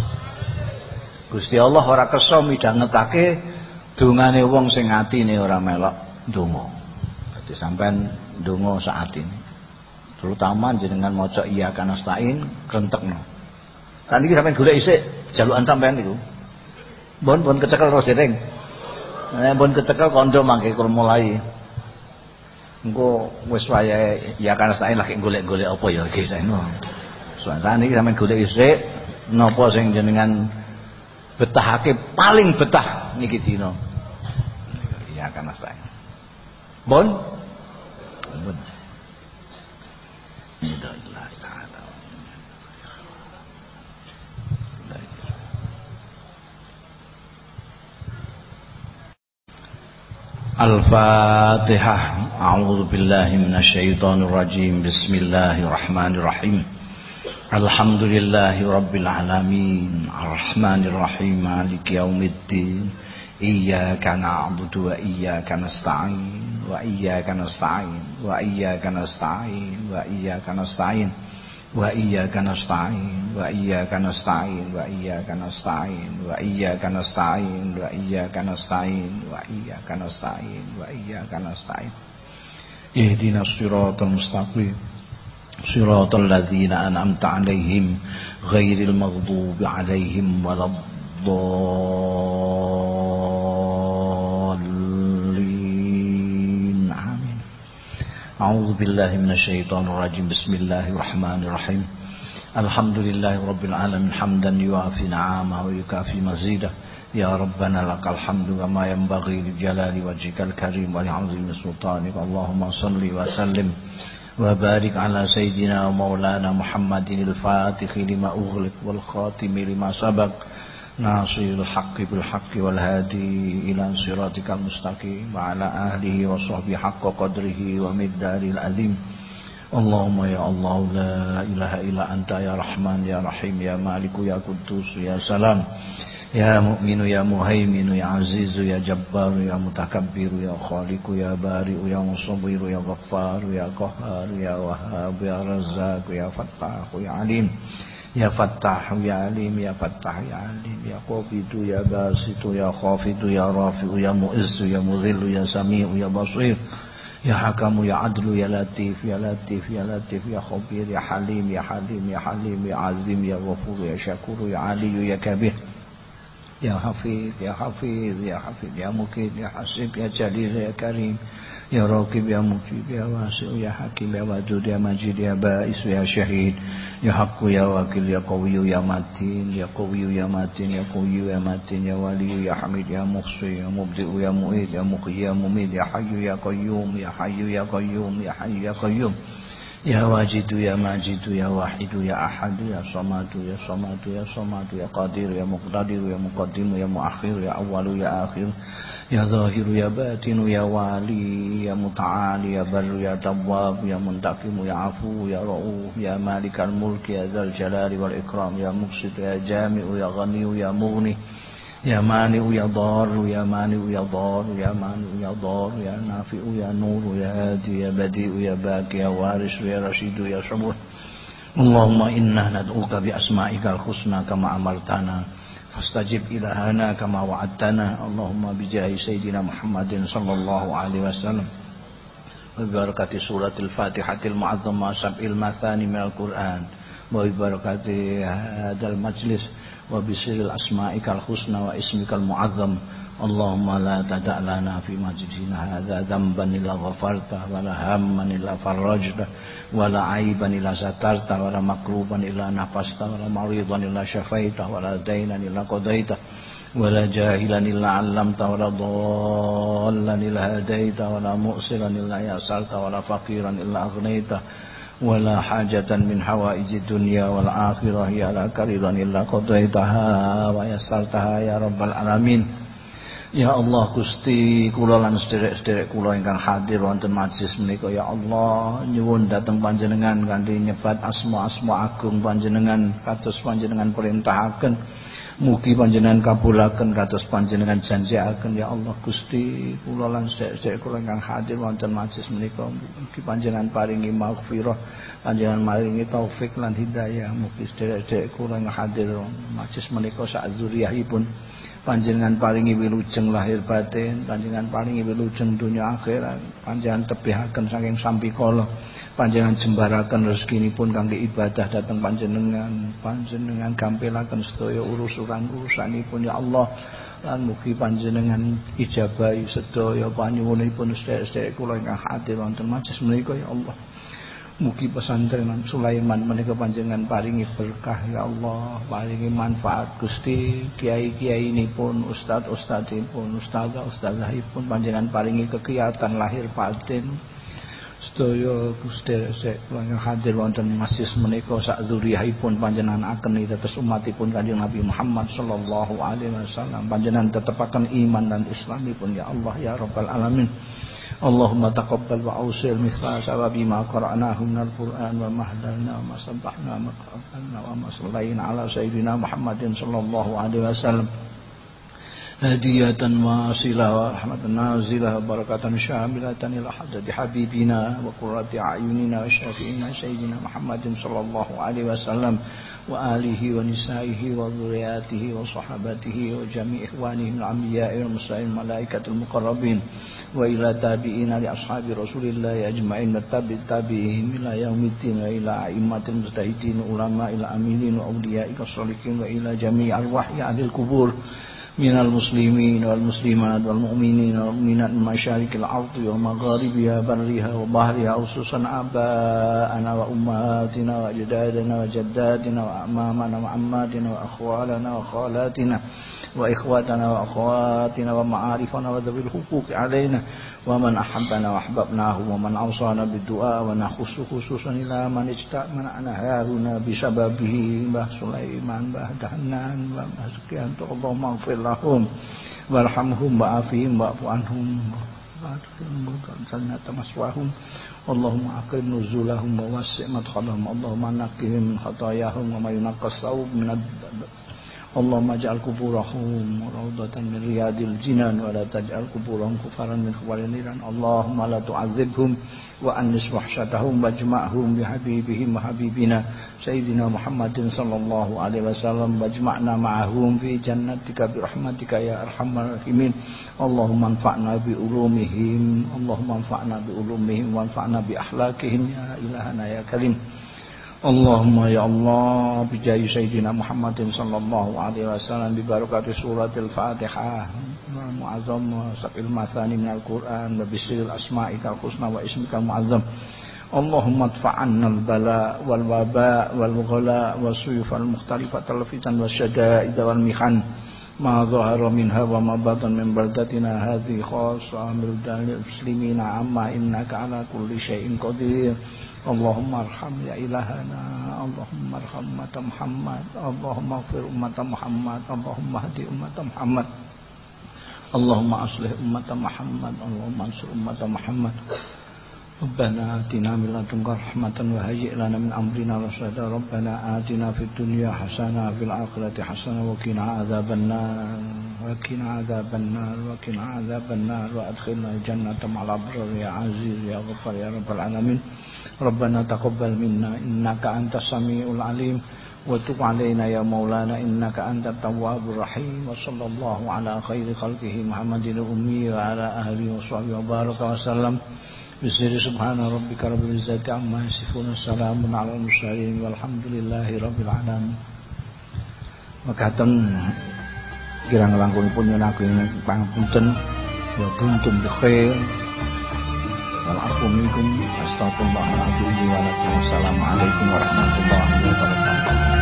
Gusti Allah ora kersa midhangetake dungane wong sing atine ora melok ndonga. Dadi sampean ndonga saat ini. Terutama jenengan maca iya kana stain krentekno. Kan iki sampean golek isik jalukan sampean niku. Bon bon kecekel terus dereng. Nek bon kecekel kondo mangke mulai. Engko wis wayahe ya kan sae lagi golek-golek apa ya iki saeno. Suasana iki sampean golek isik napa sing jenengan betahake paling betah niki dina. Ya kan sae. Bon Bon. Alhamdulillah taala. الفاتحة أعوذ بالله من الشيطان الرجيم بسم الله الرحمن الرحيم الحمد لله رب العالمين الرحمن الرحيم مالك يوم الدين إياك نعبد وإياك نستعين wa iyyaka nasta'in wa iyyaka nasta'in wa iyyaka nasta'in wa iyyaka nasta'in wa iyyaka nasta'in wa iyyaka nasta'in wa iyyaka nasta'in wa iyyaka nasta'in wa iyyaka nasta'in wa iyyaka nasta'in ihdinas siratal mustaqim siratul ladzina an'amta 'alaihim ghairil maghdubi 'alaihim waladdallin أعوذ بالله من الشيطان الرجيم. بسم الله الرحمن الرحيم. الحمد لله رب العالمين. حمدا يوافي نعامه ويكافي مزيده. يا ربنا لك الحمد كما ينبغي لجلال وجهك الكريم ولعظيم سلطانك. اللهم صل وسلم وبارك على سيدنا ومولانا محمد الفاتح لما أغلق والخاتم لما سبق. ناصر الحق بالحق والهادي إلى صراطك المستقيم وعلى أهله وصحبه حق قدره ومقداره العظيم اللهم يا الله لا إله إلا أنت يا رحمن يا رحيم يا مالك يا قدوس يا سلام يا مؤمن يا مهيمن يا عزيز يا جبار يا متكبر يا خالق يا بارئ يا مصبر يا غفار يا قهار يا وهاب يا رزاق يا فتاح يا عليم يا فتاح يا عليم يا فتاح يا عليم يا قابض يا باسط يا خافض يا رافع يا مؤز يا مذل يا سميع يا بصير يا حكم يا عدل يا لطيف يا لطيف يا لطيف يا خبير يا حليم يا حليم يا حليم يا عظيم يا غفور يا شكور يا علي يا كبير يا حفيظ يا حفيظ يا حفيظ يا مكيد يا حسيب يا جليل يا كريم يا راكب يا مجيب يا واسع يا حكيم يا ودود يا مجيد يا بائس يا شهيد يا حق يا واكل يا قوي يا متين يا قوي يا متين يا قوي يا متين يا ولي يا حميد يا محصي يا مبدئ يا مؤيد يا مقي يا مميت يا حي يا قيوم يا حي يا قيوم يا حي يا قيوم. يا واجد يا ماجد يا واحد يا أحد يا صمد يا صمد يا صمد يا قادر يا مقتدر يا مقدم يا مؤخر يا أول يا آخر يا ظاهر يا باطن يا والي يا متعالي يا بر يا تواب يا منتقم يا عفو يا رؤوف يا مالك الملك يا ذا الجلال والإكرام يا مقسط يا جامع يا غني يا مغني يا مانع يا ضار يا مانع يا ضار يا مانع يا ضار يا نافع يا نور يا هادي يا بديع يا باقي يا وارث يا رشيد يا صبور اللهم إنا ندعوك بأسمائك الحسنى كما أمرتنا. فاستجب إلهنا كما وعدتنا. اللهم بجاه سيدنا محمد صلى الله عليه وسلم. وببركة سورة الفاتحة المعظمة سبع المثاني من القرآن. وببركة هذا المجلس وبسر أسمائك الحسنى واسمك المعظم. اللهم لا تدع لنا في مجلسنا هذا ذنبا إلا غفرته ولا هما إلا فرجته ولا عيبا إلا سترته ولا مكروبا إلا نفسته ولا مريضا إلا شفيته ولا دينا إلا قضيته ولا جاهلا إلا علمته ولا ضالا إلا هديته ولا مؤسرا إلا يسرته ولا فقيرا إلا أغنيته. ولا حاجة من حوائج الدنيا والآخرة هي لك رضا إلا قضيتها ويسرتها يا رب العالمين Ya Allah Gusti kula lan sederek-sederek kula ingkang hadir wonten majlis menika ya Allah. Nyuwun dhateng panjenengan kanthi nyebat asma-asma agung panjenengan kados panjenengan perintahaken mugi panjenengan kabulaken kados panjenengan janjiaken ya Allah. Gusti kula lan sederek-sederek kula ingkang hadir wonten majlis menika mugi panjenengan paringi maghfirah panjenengan maringi taufik lan hidayah. Mugi sederek-sederek kula ingkang hadir majlis menika sak zuriyahipun panjenengan paringi wilujeng lahir batin panjenengan paringi wilujeng dunia akhirat panjenengan tebihaken saking sampikala panjenengan jembaraken rezekinipun kangge ibadah dateng panjenengan panjenengan gampilaken sedaya urusan urusanipun ya Allah. Lan mugi panjenengan ijabahi sedaya panyuwunipun sedherek-sedherek kula ingkang hadir wonten majelis menika ya Allah Mugi pesantren Sulaiman menika panjenengan paringi berkah ya Allah, paringi manfaat Gusti kiai-kiai ini pun ustad-ustad pun ustazah ustazahipun panjenengan paringi kegiatan lahir batin. Sedaya Gusti sek hadir wonten masjid menika sak zuriyahipun panjenengan akan dados umatipun Kanjeng Nabi Muhammad sallallahu alaihi wasallam. Panjenengan tetepaken iman dan islamipun ya Allah ya rabbal alamin. اللهم تقبل وأوصل مثل سبب ما قرأناه من القرآن وما هدلنا وما سبحنا وما قرأنا وما صلينا على سيدنا محمد صلى الله عليه وسلم. هدية واصلة ورحمة نازلة وبركة شاملة إلى حضرة حبيبنا وقرة أعيننا وشافئنا سيدنا محمد صلى الله عليه وسلم وآله ونسائه وذرياته وصحابته وجميع إخوانه من الأنبياء والمرسلين الملائكة المقربين وإلى تابعين لأصحاب رسول الله أجمعين وتابع التابعين إلى يوم الدين وإلى أئمة المجتهدين علماء الأمينين وأوليائك الصالحين وإلى جميع أرواح أهل القبور من المسلمين والمسلمات والمؤمنين والمؤمنات من مشارق الأرض ومغاربها برها وبحرها خصوصا آباءنا وأمهاتنا وأجدادنا وجداتنا وأعمامنا وعماتنا وأخوالنا وخالاتنا وإخواتنا وأخواتنا ومعارفنا وذوي الحقوق علينا. ومن أحبنا وأحببناه ومن أوصانا بالدعاء ونخص خصوصا إلى من اجتمعنا هنا بسببه باه سليمان باه دهنان باه سكيان اللهم اغفر لهم وارحمهم وعافهم واعف عنهم جنة مسواهم اللهم أكرم نزولهم ووسع مدخلهم اللهم نقهم من خطاياهم وما ينقى من اللهم اجعل قبورهم روضة من رياض الجنان ولا تجعل قبورهم كفارا من كفار النيران. اللهم لا تعذبهم وأنس وحشتهم واجمعهم بحبيبهم وحبيبنا سيدنا محمد صلى الله عليه وسلم. واجمعنا معهم في جنتك برحمتك يا أرحم الراحمين. اللهم انفعنا بعلومهم اللهم انفعنا بعلومهم وانفعنا بأخلاقهم. يا إلهنا يا كريم. اللهم يا الله بجاه سيدنا محمد صلى الله عليه وسلم ببركة سورة الفاتحة المعظم وسبع المثاني من القرآن وبسر الأسماء الحسنى واسمك المعظم اللهم ادفع عنا البلاء والوباء والغلاء والسيوف المختلفة الفتن والشدائد والمحن ما ظهر منها وما بطن من بلدتنا هذه خاصة من المسلمين عما إنك على كل شيء قدير اللهم ارحم يا إلهنا اللهم ارحم أمة محمد اللهم اغفر أمة محمد اللهم اهدي أمة محمد اللهم أصلح أمة محمد اللهم انصر أمة محمد ربنا آتنا من لدنك رحمة وهيئ لنا من أمرنا رشدا. ربنا آتنا في الدنيا حسنة وفي الآخرة حسنة وقنا عذاب النار. وقنا عذاب النار وقنا عذاب النار. وأدخلنا الجنة مع الأبرار يا عزيز يا غفار يا رب العالمين. ربنا تقبل منا إنك أنت السميع العليم. وتب علينا يا مولانا إنك أنت التواب الرحيم. وصلى الله على خير خلقه محمد الأمي وعلى أهله وصحبه وبارك وسلم. بسر سبحان ربك رب العزة عما يصفون السلام على المرسلين والحمد لله رب العالمين Mekaten kirang langkungipun nyuwun agung pangapunten ya tuntum bi khair wal afu minkum astagfirullahaladzim wa lakum assalamualaikum warahmatullahi wabarakatuh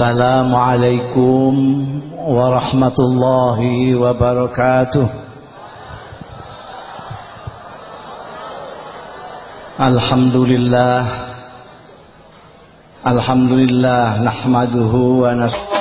Assalamualaikum warahmatullahi wabarakatuh. Alhamdulillah. Alhamdulillah Nahmaduhu wa nasbuh